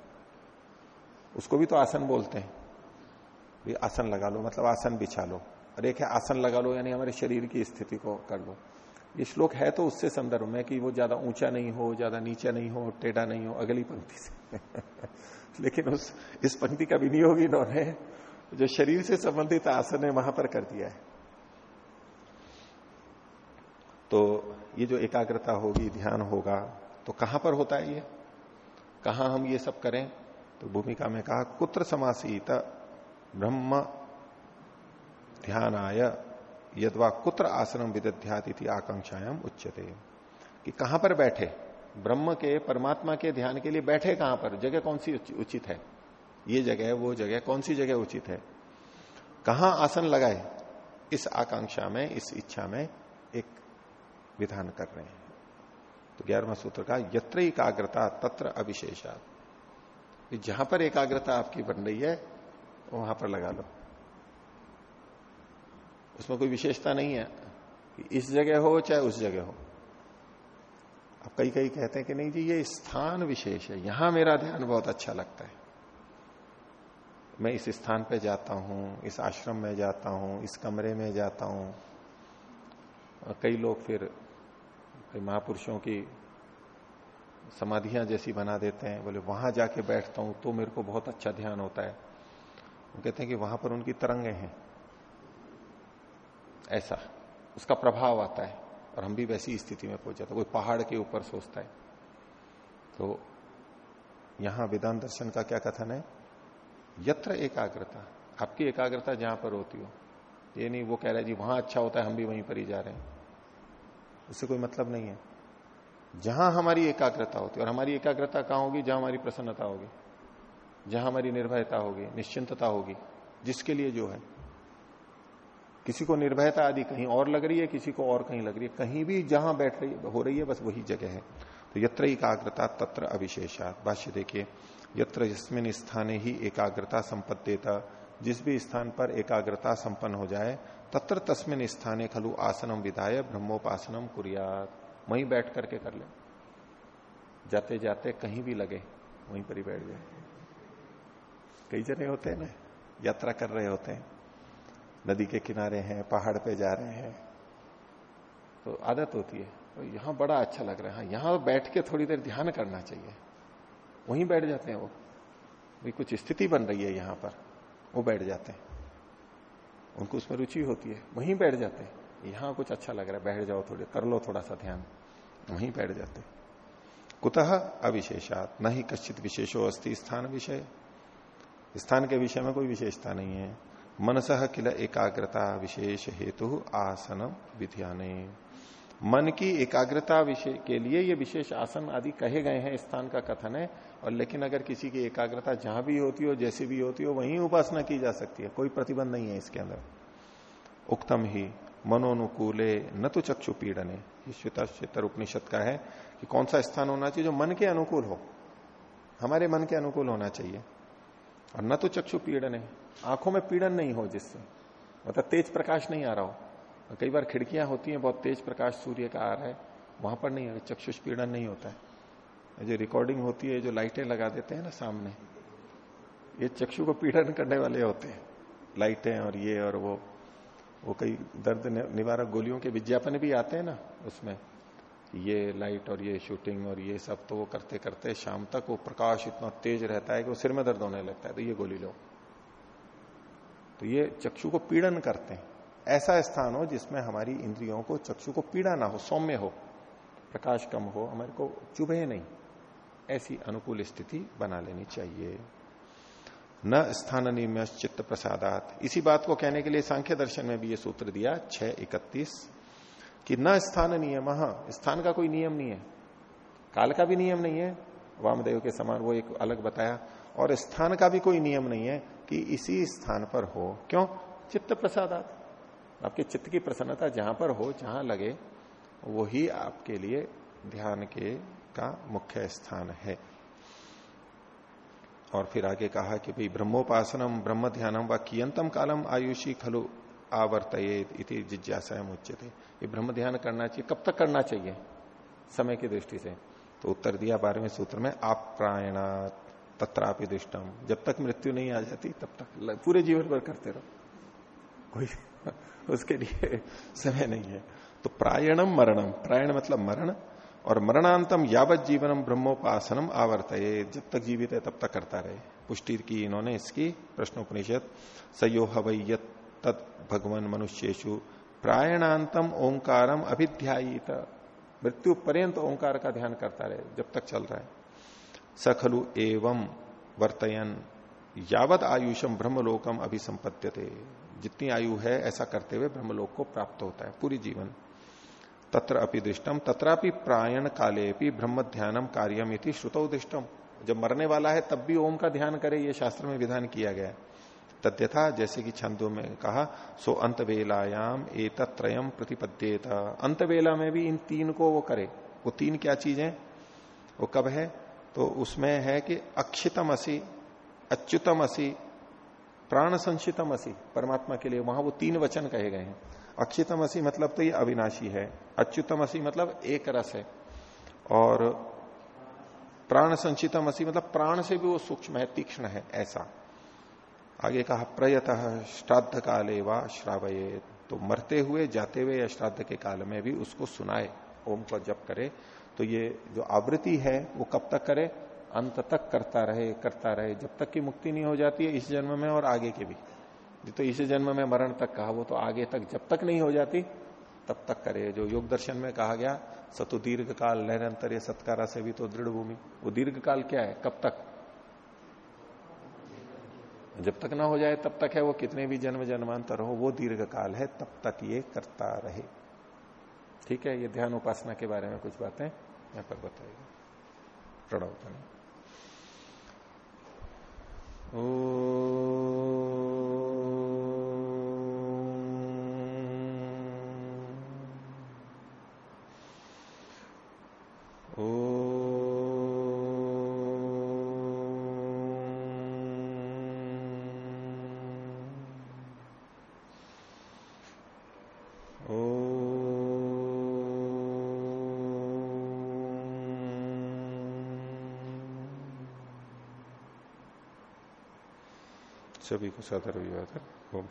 उसको भी तो आसन बोलते हैं। भी आसन लगा लो मतलब आसन बिछा लो। और एक है, आसन लगा लो, यानी हमारे शरीर की स्थिति को कर लो। ये श्लोक है तो उससे संदर्भ में कि वो ज़्यादा ऊँचा नहीं हो, ज़्यादा नीचा नहीं हो, टेढ़ा नहीं हो, अगली पंक्ति से। लेकिन उस, इस पंक्ति का विनियोग इन्होंने जो शरीर से संबंधित आसन है वहाँ पर कर दिया है। तो ये जो एकाग्रता होगी, ध्यान होगा तो कहाँ पर होता है ये? कहा हम ये सब करें? तो भूमिका में कहा, कुत्र समासीत ब्रह्म ध्यान ध्यानाय यदवा कुत्र आसनम विदध्याति आकांक्षायाम उच्चते कि कहाँ पर बैठे? ब्रह्म के, परमात्मा के ध्यान के लिए बैठे कहाँ पर? जगह कौन सी उचित है? ये जगह वो जगह, कौन सी जगह उचित है? कहाँ आसन लगाए? इस आकांक्षा में, इस इच्छा में एक विधान कर रहे हैं। तो ग्यारहवा सूत्र का, यत्र एकाग्रता तत्र अविशेषा जहाँ पर एकाग्रता आपकी बन रही है, वहाँ पर लगा लो। उसमें कोई विशेषता नहीं है। कि इस जगह हो, चाहे उस जगह हो। अब कई कई कहते हैं कि नहीं जी, ये स्थान विशेष है। यहाँ मेरा ध्यान बहुत अच्छा लगता है। मैं इस स्थान पे जाता हूँ, इस आश्रम में जाता हूँ, इस कमरे में जाता हूँ। कई लोग फिर कई महापुरुषों की समाधियाँ जैसी बना देते हैं। बोले, वहाँ जाके बैठता हूँ तो मेरे को बहुत अच्छा ध्यान होता है। वो कहते हैं कि वहाँ पर उनकी तरंगे हैं। ऐसा, उसका प्रभाव आता है, और हम भी वैसी स्थिति में पहुँच जाते कोई पहाड़ के ऊपर सोचता है। तो यहाँ विधान दर्शन का क्या कथन है? यत्र एकाग्रता। आपकी एकाग्रता जहाँ पर होती हो। ये नहीं, वो कह रहा है, जी, वहाँ अच्छा होता है, हम भी वहीं पर ही जा रहे हैं। उससे कोई मतलब नहीं है। जहाँ हमारी एकाग्रता होती है, और हमारी एकाग्रता कहाँ होगी? जहाँ हमारी प्रसन्नता होगी। जहाँ हमारी निर्भयता होगी, निश्चिंतता होगी, जिसके लिए जो है। किसी को निर्भयता आदि कहीं और लग रही है, किसी को और कहीं लग रही है। कहीं भी जहाँ बैठ रही, हो रही है, बस वही जगह है। तो यत्र एकाग्रता तत्र अविशेषा। भाष्य देखिए, यत्र जिसमें स्थाने ही एकाग्रता संपत्तेता। जिस भी स्थान पर एकाग्रता संपन्न हो जाए, तत्र तस्मिन स्थाने खलु आसनम विधाय ब्रह्मोपासनम कुरियात। वहीं बैठ करके कर ले। जाते जाते कहीं भी लगे, वहीं पर ही बैठ जाए। कई जने होते हैं ना, यात्रा कर रहे होते हैं। नदी के किनारे हैं, पहाड़ पे जा रहे हैं। तो आदत होती है। तो यहाँ बड़ा अच्छा लग रहा है। यहाँ बैठ के थोड़ी देर ध्यान करना चाहिए। वहीं बैठ जाते हैं वो। भी कुछ स्थिति बन रही है यहाँ पर। वो बैठ जाते हैं। उनको उसमें रुचि होती है। वहीं बैठ जाते हैं। यहाँ कुछ अच्छा लग रहा है। बैठ जाओ थोड़े, कर लो थोड़ा सा ध्यान। वहीं बैठ जाते कुतः अविशेषात, न ही कश्चित विशेषो अस्थि स्थान विषय। स्थान के विषय में कोई विशेषता नहीं है। मनसह किल एकाग्रता विशेष हेतु आसन विधियाने। मन की एकाग्रता विषय के लिए ये विशेष आसन आदि कहे गए हैं स्थान का कथन है, और लेकिन अगर किसी की एकाग्रता जहाँ भी होती हो, जैसी भी होती हो, वहीं उपासना की जा सकती है, कोई प्रतिबंध नहीं है इसके अंदर। उक्तम ही, मनोनुकूले न तो चक्षु पीड़ने। श्वेतर उपनिषद का है कि कौन सा स्थान होना चाहिए जो मन के अनुकूल हो। हमारे मन के अनुकूल होना चाहिए, और न तो चक्षु पीड़न। आँखों में पीड़न नहीं हो जिससे। मतलब तेज प्रकाश नहीं आ रहा हो। कई बार खिड़कियाँ होती हैं, बहुत तेज प्रकाश सूर्य का आ रहा है, वहाँ पर नहीं चक्षुष पीड़न नहीं होता है। जो रिकॉर्डिंग होती है, जो लाइटें लगा देते हैं ना सामने, ये चक्षु को पीड़न करने वाले होते हैं। लाइटें और ये और वो वो कई दर्द निवारक गोलियों के विज्ञापन भी आते हैं ना उसमें। ये लाइट और ये शूटिंग और ये सब तो वो करते करते शाम तक वो प्रकाश इतना तेज रहता है कि वो सिर में दर्द होने लगता है तो ये गोली लो। तो ये चक्षु को पीड़न करते हैं। ऐसा स्थान हो जिसमें हमारी इंद्रियों को चक्षु को पीड़ा ना हो, सौम्य हो, प्रकाश कम हो, हमारे को चुभे नहीं। ऐसी अनुकूल स्थिति बना लेनी चाहिए। न स्थान चित्त प्रसादात। इसी बात को कहने के लिए सांख्य दर्शन में भी ये सूत्र दिया, छह इकतीस, कि न स्थान नियम स्थान का कोई नियम नहीं है। काल का भी नियम नहीं है। वामदेव के समान वो एक अलग बताया। और स्थान का भी कोई नियम नहीं है। कि इसी स्थान पर हो। क्यों? चित्त प्रसादात आपके चित्त की प्रसन्नता जहाँ पर हो जहाँ लगे वही आपके लिए ध्यान के का मुख्य स्थान है। और फिर आगे कहा कि भाई ब्रह्मोपासनम ब्रह्म ध्यानम व कियंतम कालम आयुषी खलु आवर्तयेत इति जिज्ञासा मुच्यते ये ब्रह्म ध्यान करना चाहिए। कब तक करना चाहिए? समय की दृष्टि से। तो उत्तर दिया बारहवें सूत्र में आप प्रायणा तत्रापि दृष्टम जब तक मृत्यु नहीं आ जाती, तब तक पूरे जीवन भर करते रहो। कोई उसके लिए समय नहीं है। तो प्रायणम मरणम प्रायण मतलब मरण, और मरणांतम यावत जीवनम ब्रह्मोपासनम आवर्त जब तक जीवित है, तब तक करता रहे। पुष्टि की इन्होंने इसकी प्रश्नोपनिषद। सयो हवै तत् भगवान मनुष्येशु प्रायणांतम ओंकारम अभिध्यायित। मृत्यु पर्यंत ओंकार का ध्यान करता रहे। जब तक चल रहा है। सखलु एवं वर्तयन। यावत आयुषम ब्रह्मलोकम अभिसंपत्त्यते जितनी आयु है, ऐसा करते हुए ब्रह्मलोक को प्राप्त होता है, पूरी जीवन। तत्र अपि दृष्टम तत्रापि प्रायण काले भी ब्रह्म ध्यानम कार्यम इति श्रुतो दृष्टम जब मरने वाला है, तब भी ओम का ध्यान करे, ये शास्त्र में विधान किया गया। तथ्यथा जैसे कि छंदों में कहा, सो अंत वेलायाम एतत्रयम प्रतिपद्येत। अंत वेला में भी इन तीन को वो करे। वो तीन क्या चीज़? है वो कब है? तो उसमें है कि अक्षितम असी अच्युतम असी प्राण संचितम असी परमात्मा के लिए वहाँ वो तीन वचन कहे गए हैं। अक्षितम असी मतलब तो ये अविनाशी है अच्युतम असी मतलब एक रस है, और प्राण संचितम असी मतलब प्राण से भी वो सूक्ष्म है, तीक्ष्ण है, ऐसा। आगे कहा, प्रयत श्राद्ध काले व श्रावये तो मरते हुए जाते हुए या श्राद्ध के काल में भी उसको सुनाए, ओम को जप करे तो ये जो आवृत्ति है, वो कब तक करे? अंत तक करता रहे करता रहे, जब तक की मुक्ति नहीं हो जाती है इस जन्म में और आगे के भी। तो इस जन्म में मरण तक कहा, वो तो आगे तक जब तक नहीं हो जाती, तब तक करे। जो योग दर्शन में कहा गया, सतु दीर्घ काल लहरंतर सत्कारा से भी तो दृढ़ भूमि। वो दीर्घ काल क्या है? कब तक? जब तक ना हो जाए, तब तक है वो कितने भी जन्म जन्मांतर हो, वो दीर्घ काल है, तब तक ये करता रहे। ठीक है, ये ध्यान उपासना के बारे में कुछ बातें। यहाँ पर बताएगा। प्रणव ओ सभी को सादर अभिवादन ओम